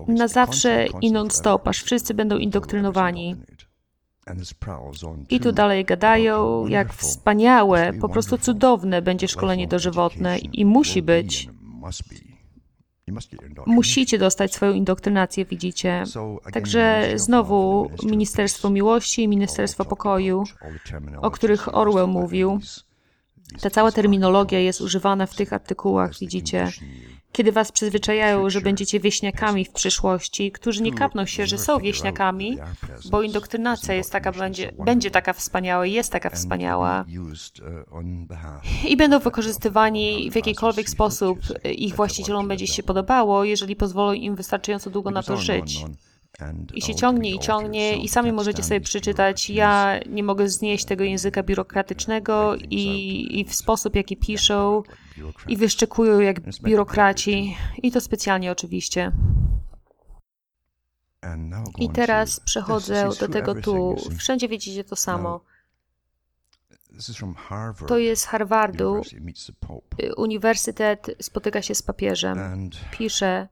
Na zawsze i non-stop, aż wszyscy będą indoktrynowani. I tu dalej gadają, jak wspaniałe, po prostu cudowne będzie szkolenie dożywotne i musi być. Musicie dostać swoją indoktrynację, widzicie. Także znowu Ministerstwo Miłości i Ministerstwo Pokoju, o których Orwell mówił. Ta cała terminologia jest używana w tych artykułach, widzicie kiedy was przyzwyczajają, że będziecie wieśniakami w przyszłości, którzy nie kapną się, że są wieśniakami, bo indoktrynacja jest taka, będzie, będzie taka wspaniała, jest taka wspaniała i będą wykorzystywani w jakikolwiek sposób ich właścicielom będzie się podobało, jeżeli pozwolą im wystarczająco długo na to żyć. I się ciągnie i ciągnie, i sami możecie sobie przeczytać. Ja nie mogę znieść tego języka biurokratycznego i, i w sposób, jaki piszą, i wyszczekują jak biurokraci, i to specjalnie oczywiście. I teraz przechodzę do tego tu. Wszędzie widzicie to samo. To jest Harvardu. Uniwersytet spotyka się z papieżem. Pisze.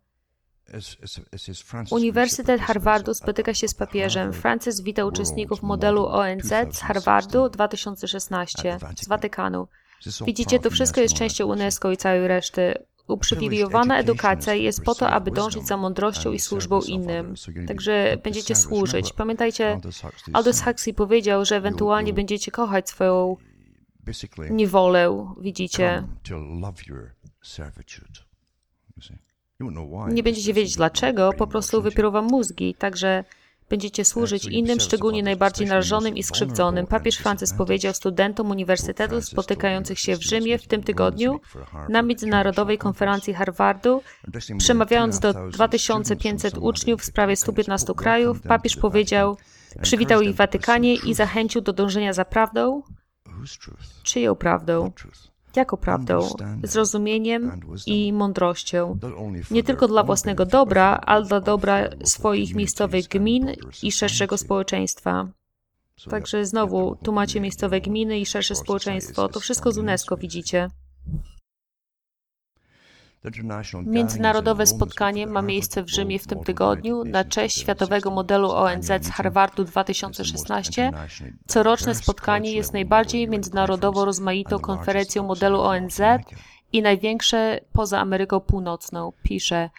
Uniwersytet Harvardu spotyka się z papieżem. Francis wita uczestników modelu ONZ z Harvardu 2016 z Watykanu. Widzicie, to wszystko jest częścią UNESCO i całej reszty. Uprzywilejowana edukacja jest po to, aby dążyć za mądrością i służbą innym. Także będziecie służyć. Pamiętajcie, Aldous Huxley powiedział, że ewentualnie będziecie kochać swoją niewolę, widzicie. Nie będziecie wiedzieć dlaczego, po prostu wypiorą wam mózgi, także będziecie służyć innym, szczególnie najbardziej narażonym i skrzywdzonym. Papież Francis powiedział studentom uniwersytetu spotykających się w Rzymie w tym tygodniu na Międzynarodowej Konferencji Harvardu, przemawiając do 2500 uczniów z prawie 115 krajów, papież powiedział, przywitał ich w Watykanie i zachęcił do dążenia za prawdą. Czyją prawdą? Jako prawdą, zrozumieniem i mądrością, nie tylko dla własnego dobra, ale dla dobra swoich miejscowych gmin i szerszego społeczeństwa. Także znowu, tu macie miejscowe gminy i szersze społeczeństwo. To wszystko z UNESCO widzicie. Międzynarodowe spotkanie ma miejsce w Rzymie w tym tygodniu na cześć Światowego Modelu ONZ z Harvardu 2016. Coroczne spotkanie jest najbardziej międzynarodowo rozmaitą konferencją modelu ONZ i największe poza Ameryką Północną, pisze.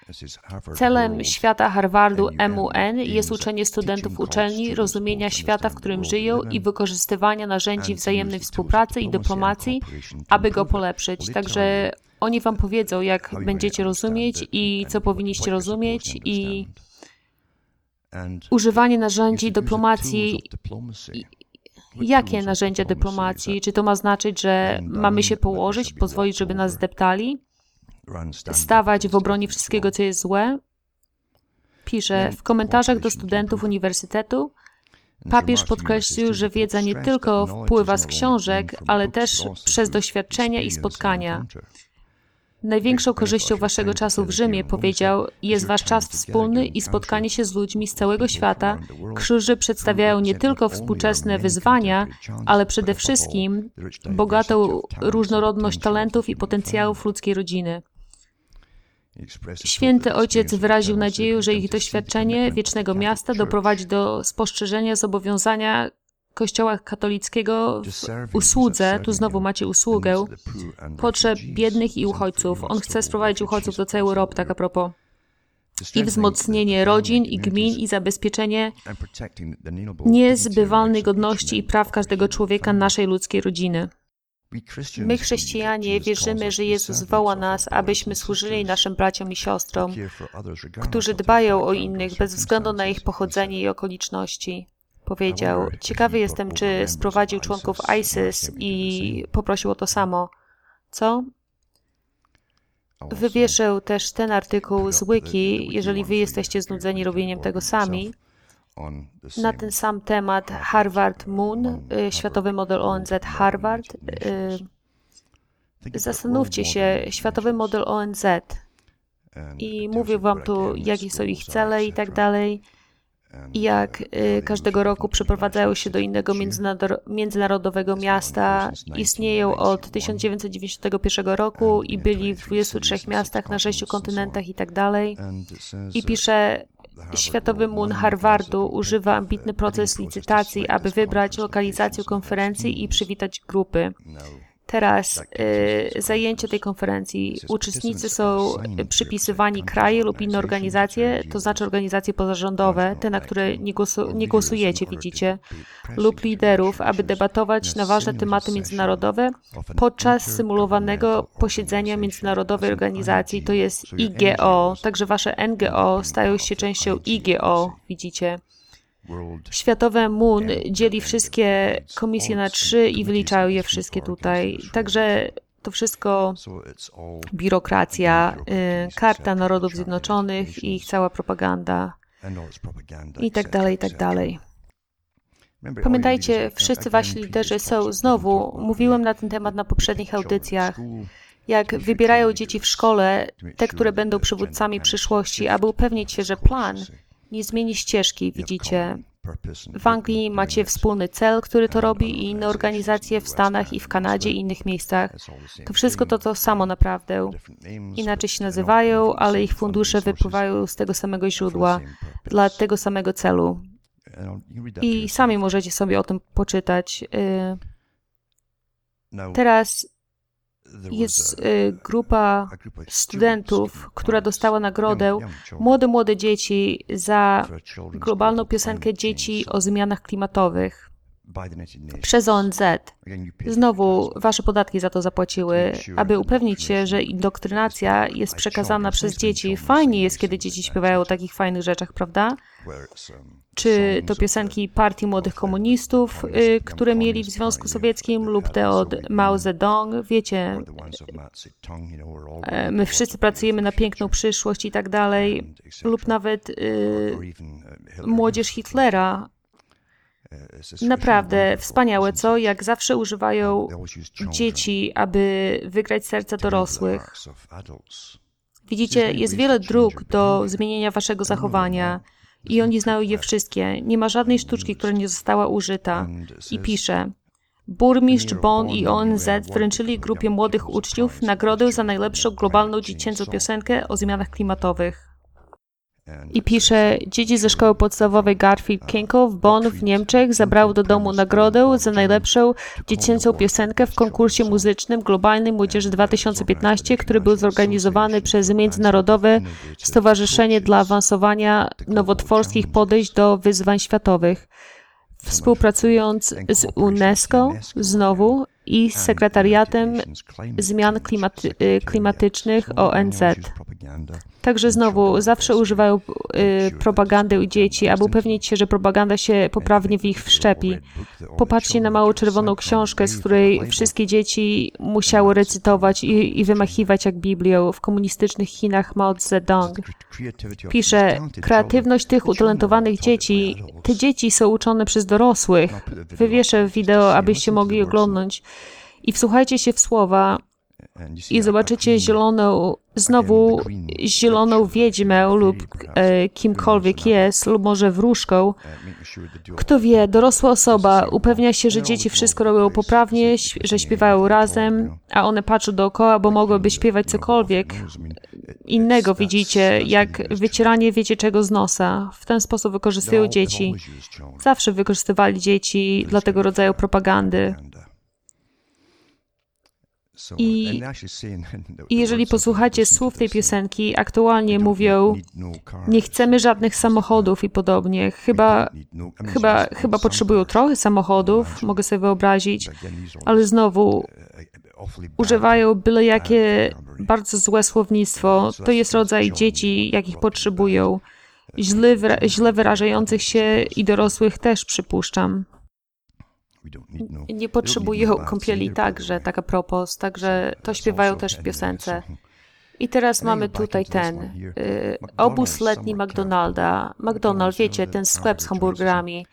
Celem świata Harvardu MUN jest uczenie studentów uczelni rozumienia świata, w którym żyją i wykorzystywania narzędzi wzajemnej współpracy i dyplomacji, aby go polepszyć. Także oni wam powiedzą, jak będziecie rozumieć i co powinniście rozumieć i używanie narzędzi dyplomacji. Jakie narzędzia dyplomacji? Czy to ma znaczyć, że mamy się położyć i pozwolić, żeby nas zdeptali? Stawać w obronie wszystkiego, co jest złe? Pisze w komentarzach do studentów uniwersytetu. Papież podkreślił, że wiedza nie tylko wpływa z książek, ale też przez doświadczenia i spotkania. Największą korzyścią waszego czasu w Rzymie, powiedział, jest wasz czas wspólny i spotkanie się z ludźmi z całego świata, którzy przedstawiają nie tylko współczesne wyzwania, ale przede wszystkim bogatą różnorodność talentów i potencjałów ludzkiej rodziny. Święty Ojciec wyraził nadzieję, że ich doświadczenie wiecznego miasta doprowadzi do spostrzeżenia zobowiązania Kościoła katolickiego w usłudze, tu znowu macie usługę, potrzeb biednych i uchodźców. On chce sprowadzić uchodźców do całej Europy, tak a propos. i wzmocnienie rodzin i gmin i zabezpieczenie niezbywalnej godności i praw każdego człowieka naszej ludzkiej rodziny. My, chrześcijanie, wierzymy, że Jezus woła nas, abyśmy służyli naszym braciom i siostrom, którzy dbają o innych bez względu na ich pochodzenie i okoliczności. Powiedział: Ciekawy jestem, czy sprowadził członków ISIS i poprosił o to samo. Co? Wywieszę też ten artykuł z Wiki, jeżeli wy jesteście znudzeni robieniem tego sami, na ten sam temat Harvard Moon, y, światowy model ONZ Harvard. Y, zastanówcie się, światowy model ONZ i mówię wam tu, jakie są ich cele i tak dalej jak y, każdego roku przeprowadzają się do innego międzynarodowego miasta. Istnieją od 1991 roku i byli w 23 miastach na 6 kontynentach i tak. I pisze, Światowy Moon Harvardu używa ambitny proces licytacji, aby wybrać lokalizację konferencji i przywitać grupy. Teraz y, zajęcie tej konferencji. Uczestnicy są przypisywani kraje lub inne organizacje, to znaczy organizacje pozarządowe, te, na które nie, głosu, nie głosujecie, widzicie, lub liderów, aby debatować na ważne tematy międzynarodowe podczas symulowanego posiedzenia międzynarodowej organizacji, to jest IGO, także wasze NGO stają się częścią IGO, widzicie. Światowe MUN dzieli wszystkie komisje na trzy i wyliczają je wszystkie tutaj. Także to wszystko biurokracja, y, Karta Narodów Zjednoczonych i ich cała propaganda i tak dalej, i tak dalej. Pamiętajcie, wszyscy wasi liderzy są, znowu, mówiłem na ten temat na poprzednich audycjach, jak wybierają dzieci w szkole, te, które będą przywódcami przyszłości, aby upewnić się, że plan nie zmieni ścieżki, widzicie. W Anglii macie wspólny cel, który to robi i inne organizacje w Stanach i w Kanadzie i innych miejscach. To wszystko to to samo naprawdę. Inaczej się nazywają, ale ich fundusze wypływają z tego samego źródła, dla tego samego celu. I sami możecie sobie o tym poczytać. Y, teraz jest y, grupa studentów, która dostała nagrodę. Młode, młode dzieci za globalną piosenkę dzieci o zmianach klimatowych przez ONZ. Znowu, wasze podatki za to zapłaciły, aby upewnić się, że indoktrynacja jest przekazana przez dzieci. Fajnie jest, kiedy dzieci śpiewają o takich fajnych rzeczach, prawda? czy to piosenki partii młodych komunistów, y, które mieli w Związku Sowieckim, lub te od Mao Zedong. Wiecie, e, my wszyscy pracujemy na piękną przyszłość i tak dalej, lub nawet y, młodzież Hitlera. Naprawdę wspaniałe, co? Jak zawsze używają dzieci, aby wygrać serca dorosłych. Widzicie, jest wiele dróg do zmienienia waszego zachowania i oni znają je wszystkie. Nie ma żadnej sztuczki, która nie została użyta. I pisze. Burmistrz Bonn i ONZ wręczyli grupie młodych uczniów nagrodę za najlepszą globalną dziecięcą piosenkę o zmianach klimatowych. I pisze, dzieci ze szkoły podstawowej Garfield Kinko w Bonn w Niemczech zabrały do domu nagrodę za najlepszą dziecięcą piosenkę w konkursie muzycznym Globalnej Młodzieży 2015, który był zorganizowany przez Międzynarodowe Stowarzyszenie dla Awansowania Nowotworskich Podejść do Wyzwań Światowych. Współpracując z UNESCO, znowu, i Sekretariatem Zmian Klimaty Klimatycznych ONZ. Także znowu, zawsze używają y, propagandy u dzieci, aby upewnić się, że propaganda się poprawnie w ich wszczepi. Popatrzcie na małą czerwoną książkę, z której wszystkie dzieci musiały recytować i, i wymachiwać jak Biblią w komunistycznych Chinach Mao Zedong. Pisze, kreatywność tych utalentowanych dzieci, te dzieci są uczone przez dorosłych. Wywieszę wideo, abyście mogli oglądnąć. I wsłuchajcie się w słowa, i zobaczycie zieloną, znowu zieloną wiedźmę lub e, kimkolwiek jest, lub może wróżką. Kto wie, dorosła osoba upewnia się, że dzieci wszystko robią poprawnie, że śpiewają razem, a one patrzą dookoła, bo mogłyby śpiewać cokolwiek. innego, widzicie, jak wycieranie wiecie czego z nosa. W ten sposób wykorzystują dzieci. Zawsze wykorzystywali dzieci dla tego rodzaju propagandy. I, I jeżeli posłuchacie słów tej piosenki, aktualnie mówią nie chcemy żadnych samochodów i podobnie. Chyba, chyba, chyba potrzebują trochę samochodów, mogę sobie wyobrazić, ale znowu używają byle jakie bardzo złe słownictwo. To jest rodzaj dzieci, jakich potrzebują. Źle, źle wyrażających się i dorosłych też przypuszczam. Nie potrzebują kąpieli także, tak a propos, także to śpiewają też w piosence. I teraz mamy tutaj ten y, obóz letni McDonalda. McDonald, wiecie, ten sklep z hamburgerami.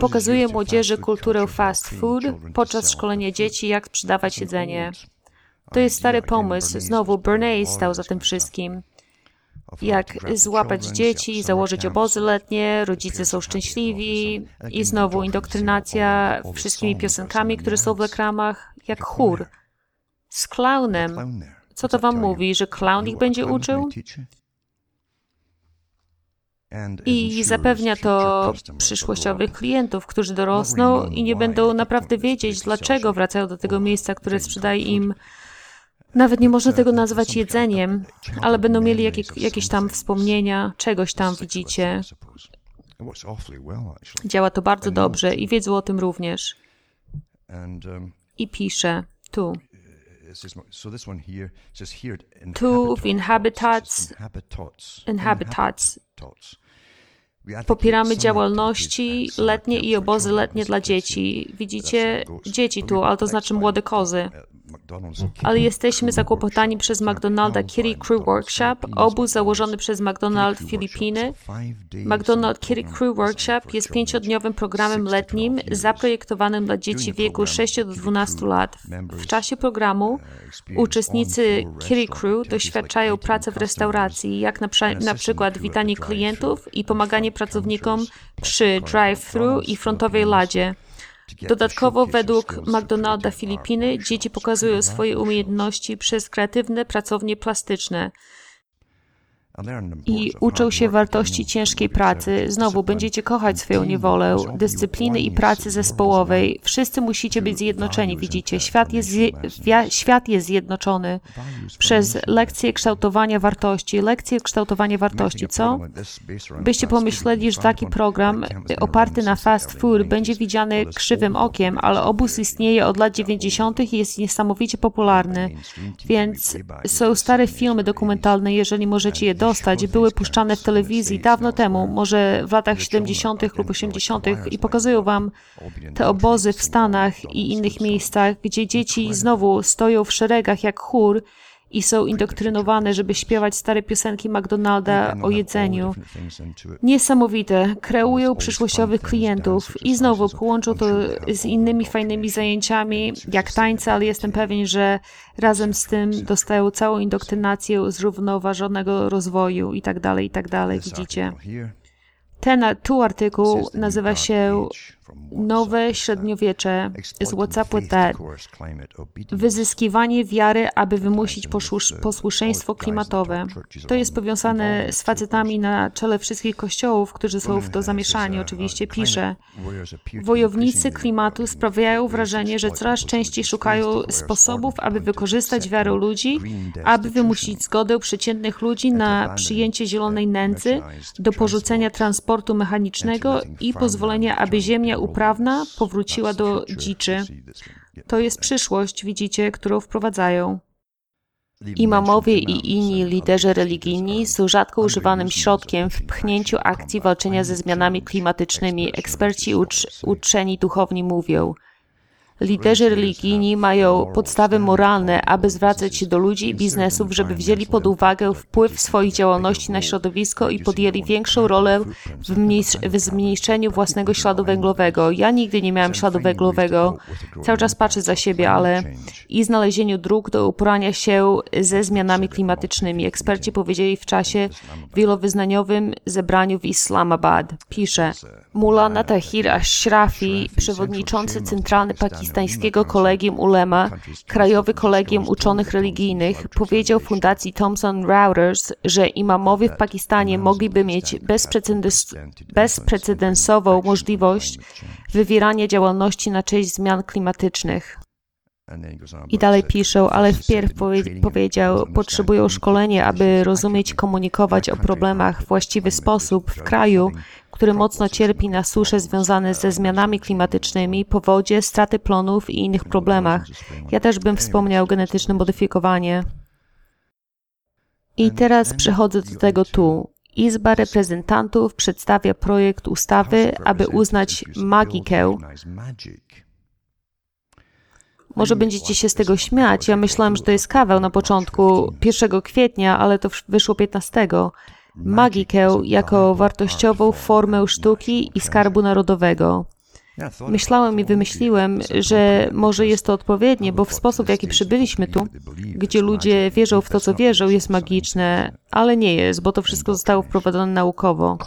Pokazuje młodzieży kulturę fast food podczas szkolenia dzieci, jak sprzedawać jedzenie. To jest stary pomysł. Znowu Bernays stał za tym wszystkim jak złapać dzieci, założyć obozy letnie, rodzice są szczęśliwi i znowu indoktrynacja wszystkimi piosenkami, które są w reklamach, jak chór. Z klaunem. Co to wam mówi, że klaun ich będzie uczył? I zapewnia to przyszłościowych klientów, którzy dorosną i nie będą naprawdę wiedzieć, dlaczego wracają do tego miejsca, które sprzedaje im nawet nie można tego nazwać jedzeniem, ale będą mieli jakie, jakieś tam wspomnienia, czegoś tam widzicie. Działa to bardzo dobrze i wiedzą o tym również. I pisze tu. Tu w Inhabitats, Inhabitats Popieramy działalności letnie i obozy letnie dla dzieci. Widzicie? dzieci tu, ale to znaczy młode kozy ale jesteśmy zakłopotani przez McDonalda Kitty Crew Workshop, obóz założony przez McDonald Filipiny. McDonald Kitty Crew Workshop jest pięciodniowym programem letnim zaprojektowanym dla dzieci w wieku 6 do 12 lat. W czasie programu uczestnicy Kitty Crew doświadczają pracy w restauracji, jak na, na przykład witanie klientów i pomaganie pracownikom przy drive-thru i frontowej ladzie. Dodatkowo, według McDonalda Filipiny, dzieci pokazują swoje umiejętności przez kreatywne pracownie plastyczne i uczą się wartości ciężkiej pracy. Znowu będziecie kochać swoją niewolę, dyscypliny i pracy zespołowej. Wszyscy musicie być zjednoczeni, widzicie. Świat jest, świat jest zjednoczony przez lekcje kształtowania wartości. Lekcje kształtowania wartości, co? Byście pomyśleli, że taki program oparty na fast food będzie widziany krzywym okiem, ale obóz istnieje od lat 90. i jest niesamowicie popularny. Więc są stare filmy dokumentalne, jeżeli możecie je dostać, były puszczane w telewizji dawno temu, może w latach 70. lub 80. i pokazują wam te obozy w Stanach i innych miejscach, gdzie dzieci znowu stoją w szeregach jak chór i są indoktrynowane, żeby śpiewać stare piosenki McDonalda o jedzeniu. Niesamowite. Kreują przyszłościowych klientów i znowu połączą to z innymi fajnymi zajęciami, jak tańce, ale jestem pewien, że razem z tym dostają całą indoktrynację zrównoważonego rozwoju i tak dalej, i tak dalej. Widzicie? Ten tu artykuł nazywa się Nowe średniowiecze z What's Up With That. Wyzyskiwanie wiary, aby wymusić posłuszeństwo klimatowe. To jest powiązane z facetami na czele wszystkich kościołów, którzy są w to zamieszani. Oczywiście pisze. Wojownicy klimatu sprawiają wrażenie, że coraz częściej szukają sposobów, aby wykorzystać wiarę ludzi, aby wymusić zgodę przeciętnych ludzi na przyjęcie zielonej nędzy, do porzucenia transportu mechanicznego i pozwolenia, aby ziemia uprawna powróciła do dziczy. To jest przyszłość, widzicie, którą wprowadzają. Imamowie i inni liderzy religijni są rzadko używanym środkiem w pchnięciu akcji walczenia ze zmianami klimatycznymi. Eksperci ucz uczeni duchowni mówią – Liderzy religijni mają podstawy moralne, aby zwracać się do ludzi i biznesów, żeby wzięli pod uwagę wpływ swoich działalności na środowisko i podjęli większą rolę w, zmniejszeniu własnego śladu węglowego. Ja nigdy nie miałem śladu węglowego, cały czas patrzę za siebie, ale i znalezieniu dróg do uporania się ze zmianami klimatycznymi. Eksperci powiedzieli w czasie wielowyznaniowym zebraniu w Islamabad. Pisze Mulana Tahir Ashrafi, przewodniczący Centralny pakistańskiego kolegium ulema, Krajowy Kolegium Uczonych Religijnych, powiedział Fundacji Thomson Reuters, że imamowie w Pakistanie mogliby mieć bezprecedens bezprecedensową możliwość wywierania działalności na cześć zmian klimatycznych. I dalej piszą, ale wpierw powie powiedział, potrzebują szkolenia, aby rozumieć komunikować o problemach w właściwy sposób w kraju, który mocno cierpi na susze związane ze zmianami klimatycznymi, powodzie, straty plonów i innych problemach. Ja też bym wspomniał genetyczne modyfikowanie. I teraz przechodzę do tego tu. Izba Reprezentantów przedstawia projekt ustawy, aby uznać magikę. Może będziecie się z tego śmiać. Ja myślałem, że to jest kawał na początku 1 kwietnia, ale to wyszło 15. Magikę jako wartościową formę sztuki i skarbu narodowego. Myślałem i wymyśliłem, że może jest to odpowiednie, bo w sposób, w jaki przybyliśmy tu, gdzie ludzie wierzą w to, co wierzą, jest magiczne, ale nie jest, bo to wszystko zostało wprowadzone naukowo.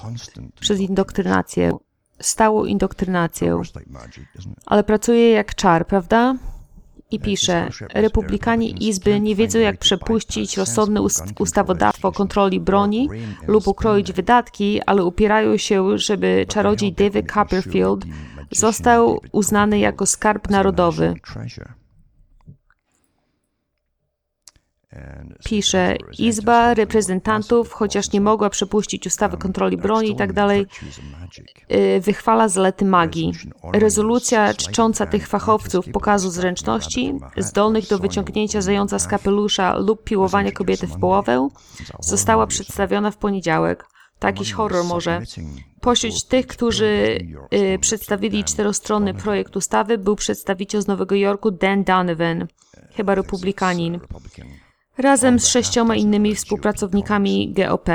Przez indoktrynację, stałą indoktrynację. Ale pracuje jak czar, prawda? I pisze, republikanie Izby nie wiedzą, jak przepuścić rozsądne ustawodawstwo kontroli broni lub ukroić wydatki, ale upierają się, żeby czarodziej David Copperfield został uznany jako skarb narodowy. Pisze, Izba Reprezentantów, chociaż nie mogła przepuścić ustawy kontroli broni i tak y, wychwala zalety magii. Rezolucja czcząca tych fachowców pokazu zręczności, zdolnych do wyciągnięcia zająca z kapelusza lub piłowania kobiety w połowę, została przedstawiona w poniedziałek. Takiś horror może. Pośród tych, którzy y, przedstawili czterostronny projekt ustawy, był przedstawiciel z Nowego Jorku Dan Donovan, chyba republikanin razem z sześcioma innymi współpracownikami GOP.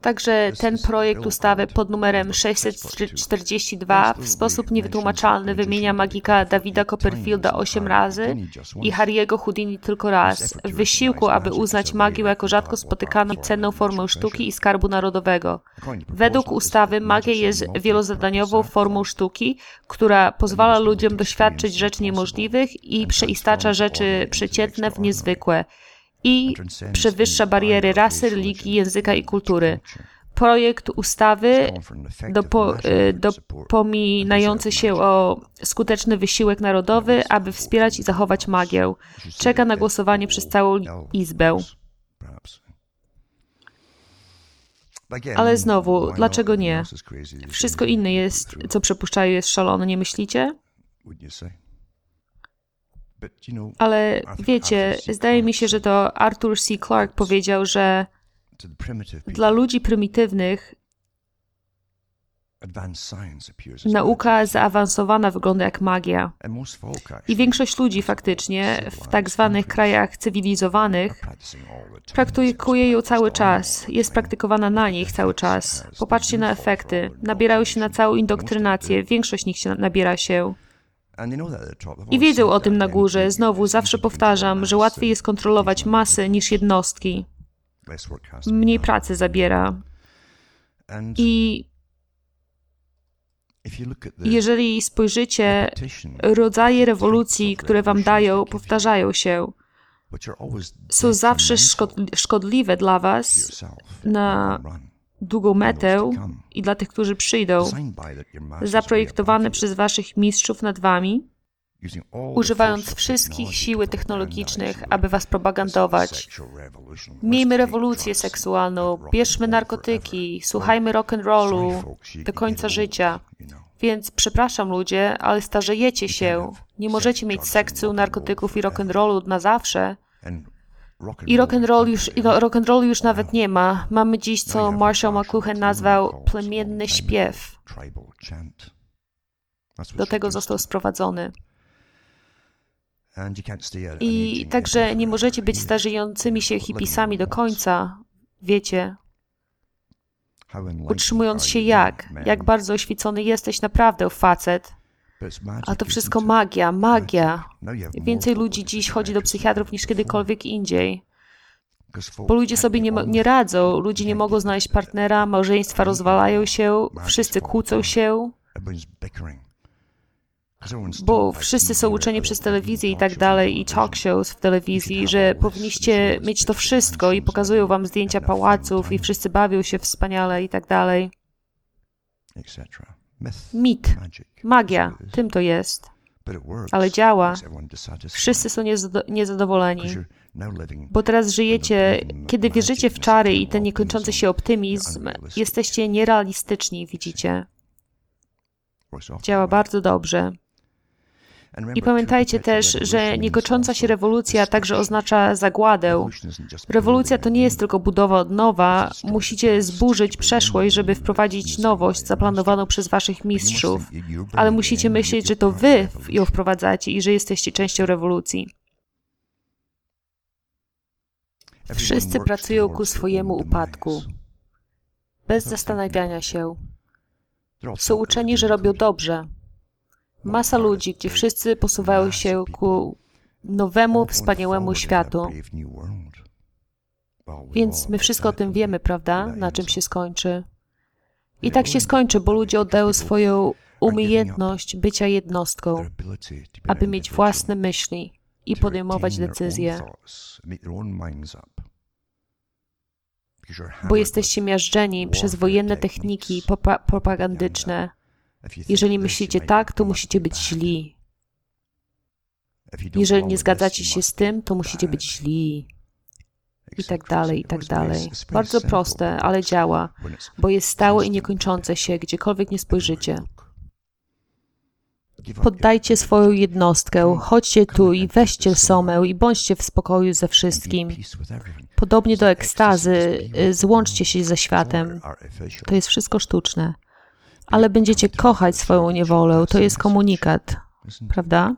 Także ten projekt ustawy pod numerem 642 w sposób niewytłumaczalny wymienia magika Davida Copperfielda osiem razy i Harry'ego Houdini tylko raz, w wysiłku, aby uznać magię jako rzadko spotykaną i cenną formę sztuki i skarbu narodowego. Według ustawy magia jest wielozadaniową formą sztuki, która pozwala ludziom doświadczyć rzeczy niemożliwych i przeistacza rzeczy przeciętne w niezwykłe i przewyższa bariery rasy, religii, języka i kultury. Projekt ustawy y, dopominający się o skuteczny wysiłek narodowy, aby wspierać i zachować magię, czeka na głosowanie przez całą Izbę. Ale znowu, dlaczego nie? Wszystko inne jest, co przepuszczają, jest szalone, nie myślicie? Ale wiecie, zdaje mi się, że to Arthur C. Clarke powiedział, że dla ludzi prymitywnych Nauka zaawansowana wygląda jak magia. I większość ludzi faktycznie w tak zwanych krajach cywilizowanych praktykuje ją cały czas, jest praktykowana na nich cały czas. Popatrzcie na efekty. Nabierają się na całą indoktrynację, większość nich się nabiera się. I wiedzą o tym na górze. Znowu, zawsze powtarzam, że łatwiej jest kontrolować masy niż jednostki. Mniej pracy zabiera. I jeżeli spojrzycie, rodzaje rewolucji, które wam dają, powtarzają się. Są zawsze szkodliwe dla was na długą metę i dla tych, którzy przyjdą, zaprojektowane przez waszych mistrzów nad wami, używając wszystkich siły technologicznych, aby was propagandować. Miejmy rewolucję seksualną, bierzmy narkotyki, słuchajmy rock'n'rollu do końca życia. Więc przepraszam ludzie, ale starzejecie się. Nie możecie mieć seksu, narkotyków i rock'n'rollu na zawsze. I rock and roll już, rock and roll już nawet nie ma. Mamy dziś, co Marshall McLuhan nazwał plemienny śpiew. Do tego został sprowadzony. I także nie możecie być starzejącymi się hipisami do końca, wiecie. Utrzymując się jak? Jak bardzo oświecony jesteś naprawdę, facet. A to wszystko magia, magia. Więcej ludzi dziś chodzi do psychiatrów niż kiedykolwiek indziej. Bo ludzie sobie nie, nie radzą, ludzie nie mogą znaleźć partnera, małżeństwa rozwalają się, wszyscy kłócą się, bo wszyscy są uczeni przez telewizję i tak dalej, i talk shows w telewizji, że powinniście mieć to wszystko i pokazują wam zdjęcia pałaców i wszyscy bawią się wspaniale i tak dalej. Mit, magia, tym to jest. ale działa. Wszyscy są niezadowoleni, bo teraz żyjecie, kiedy wierzycie w czary i ten niekończący się optymizm, jesteście nierealistyczni, widzicie. Działa bardzo dobrze. I pamiętajcie też, że niekończąca się rewolucja także oznacza zagładę. Rewolucja to nie jest tylko budowa od nowa. Musicie zburzyć przeszłość, żeby wprowadzić nowość zaplanowaną przez waszych mistrzów. Ale musicie myśleć, że to wy ją wprowadzacie i że jesteście częścią rewolucji. Wszyscy pracują ku swojemu upadku, bez zastanawiania się. Są uczeni, że robią dobrze masa ludzi, gdzie wszyscy posuwają się ku nowemu, wspaniałemu światu. Więc my wszystko o tym wiemy, prawda? Na czym się skończy. I tak się skończy, bo ludzie oddają swoją umiejętność bycia jednostką, aby mieć własne myśli i podejmować decyzje. Bo jesteście miażdżeni przez wojenne techniki propagandyczne, jeżeli myślicie tak, to musicie być źli. Jeżeli nie zgadzacie się z tym, to musicie być źli. I tak dalej, i tak dalej. Bardzo proste, ale działa, bo jest stałe i niekończące się, gdziekolwiek nie spojrzycie. Poddajcie swoją jednostkę, chodźcie tu i weźcie somę i bądźcie w spokoju ze wszystkim. Podobnie do ekstazy, y, złączcie się ze światem. To jest wszystko sztuczne ale będziecie kochać swoją niewolę. To jest komunikat, prawda?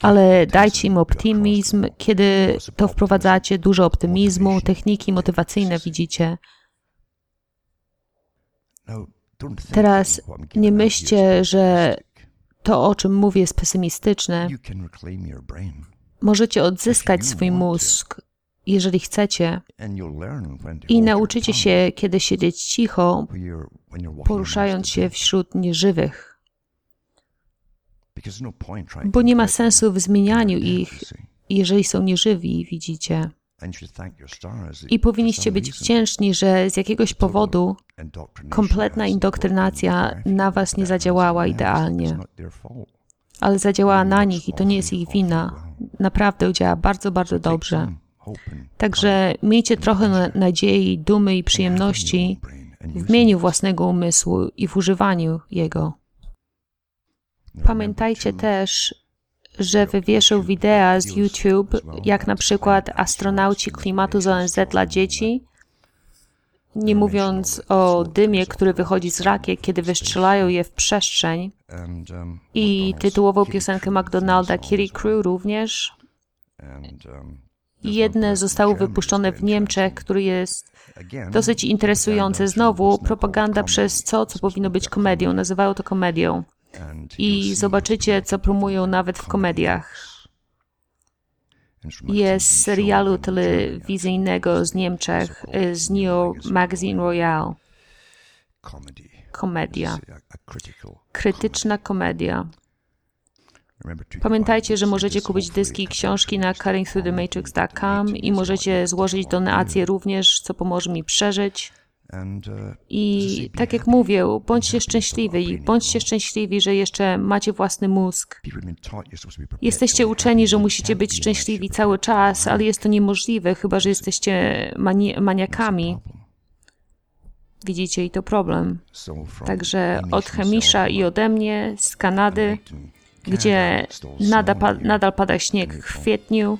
Ale dajcie im optymizm, kiedy to wprowadzacie, dużo optymizmu, techniki motywacyjne widzicie. Teraz nie myślcie, że to, o czym mówię, jest pesymistyczne. Możecie odzyskać swój mózg, jeżeli chcecie, i nauczycie się, kiedy siedzieć cicho, poruszając się wśród nieżywych. No Bo nie ma sensu w zmienianiu ich, jeżeli są nieżywi, widzicie. I powinniście być wdzięczni, że z jakiegoś powodu kompletna indoktrynacja na was nie zadziałała idealnie. Ale zadziałała na nich i to nie jest ich wina. Naprawdę działa bardzo, bardzo dobrze. Także miejcie trochę nadziei, dumy i przyjemności w mieniu własnego umysłu i w używaniu jego. Pamiętajcie też, że wywieszą wideo z YouTube, jak na przykład astronauci klimatu z ONZ dla dzieci, nie mówiąc o dymie, który wychodzi z rakiet, kiedy wystrzelają je w przestrzeń. I tytułową piosenkę McDonalda Kitty Crew również. Jedne zostały wypuszczone w Niemczech, który jest dosyć interesujący. Znowu propaganda przez co, co powinno być komedią. Nazywają to komedią. I zobaczycie, co promują nawet w komediach. Jest serialu telewizyjnego z Niemczech, z New Magazine Royale. Komedia. Krytyczna komedia. Pamiętajcie, że możecie kupić dyski i książki na cuttingthroughthematrix.com i możecie złożyć donacje również, co pomoże mi przeżyć. I tak jak mówię, bądźcie szczęśliwi, bądźcie szczęśliwi, że jeszcze macie własny mózg. Jesteście uczeni, że musicie być szczęśliwi cały czas, ale jest to niemożliwe, chyba że jesteście mani maniakami. Widzicie, i to problem. Także od Chemisza i ode mnie z Kanady gdzie nadal, nadal pada śnieg w kwietniu.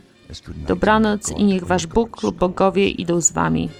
Dobranoc i niech wasz Bóg lub bogowie idą z wami.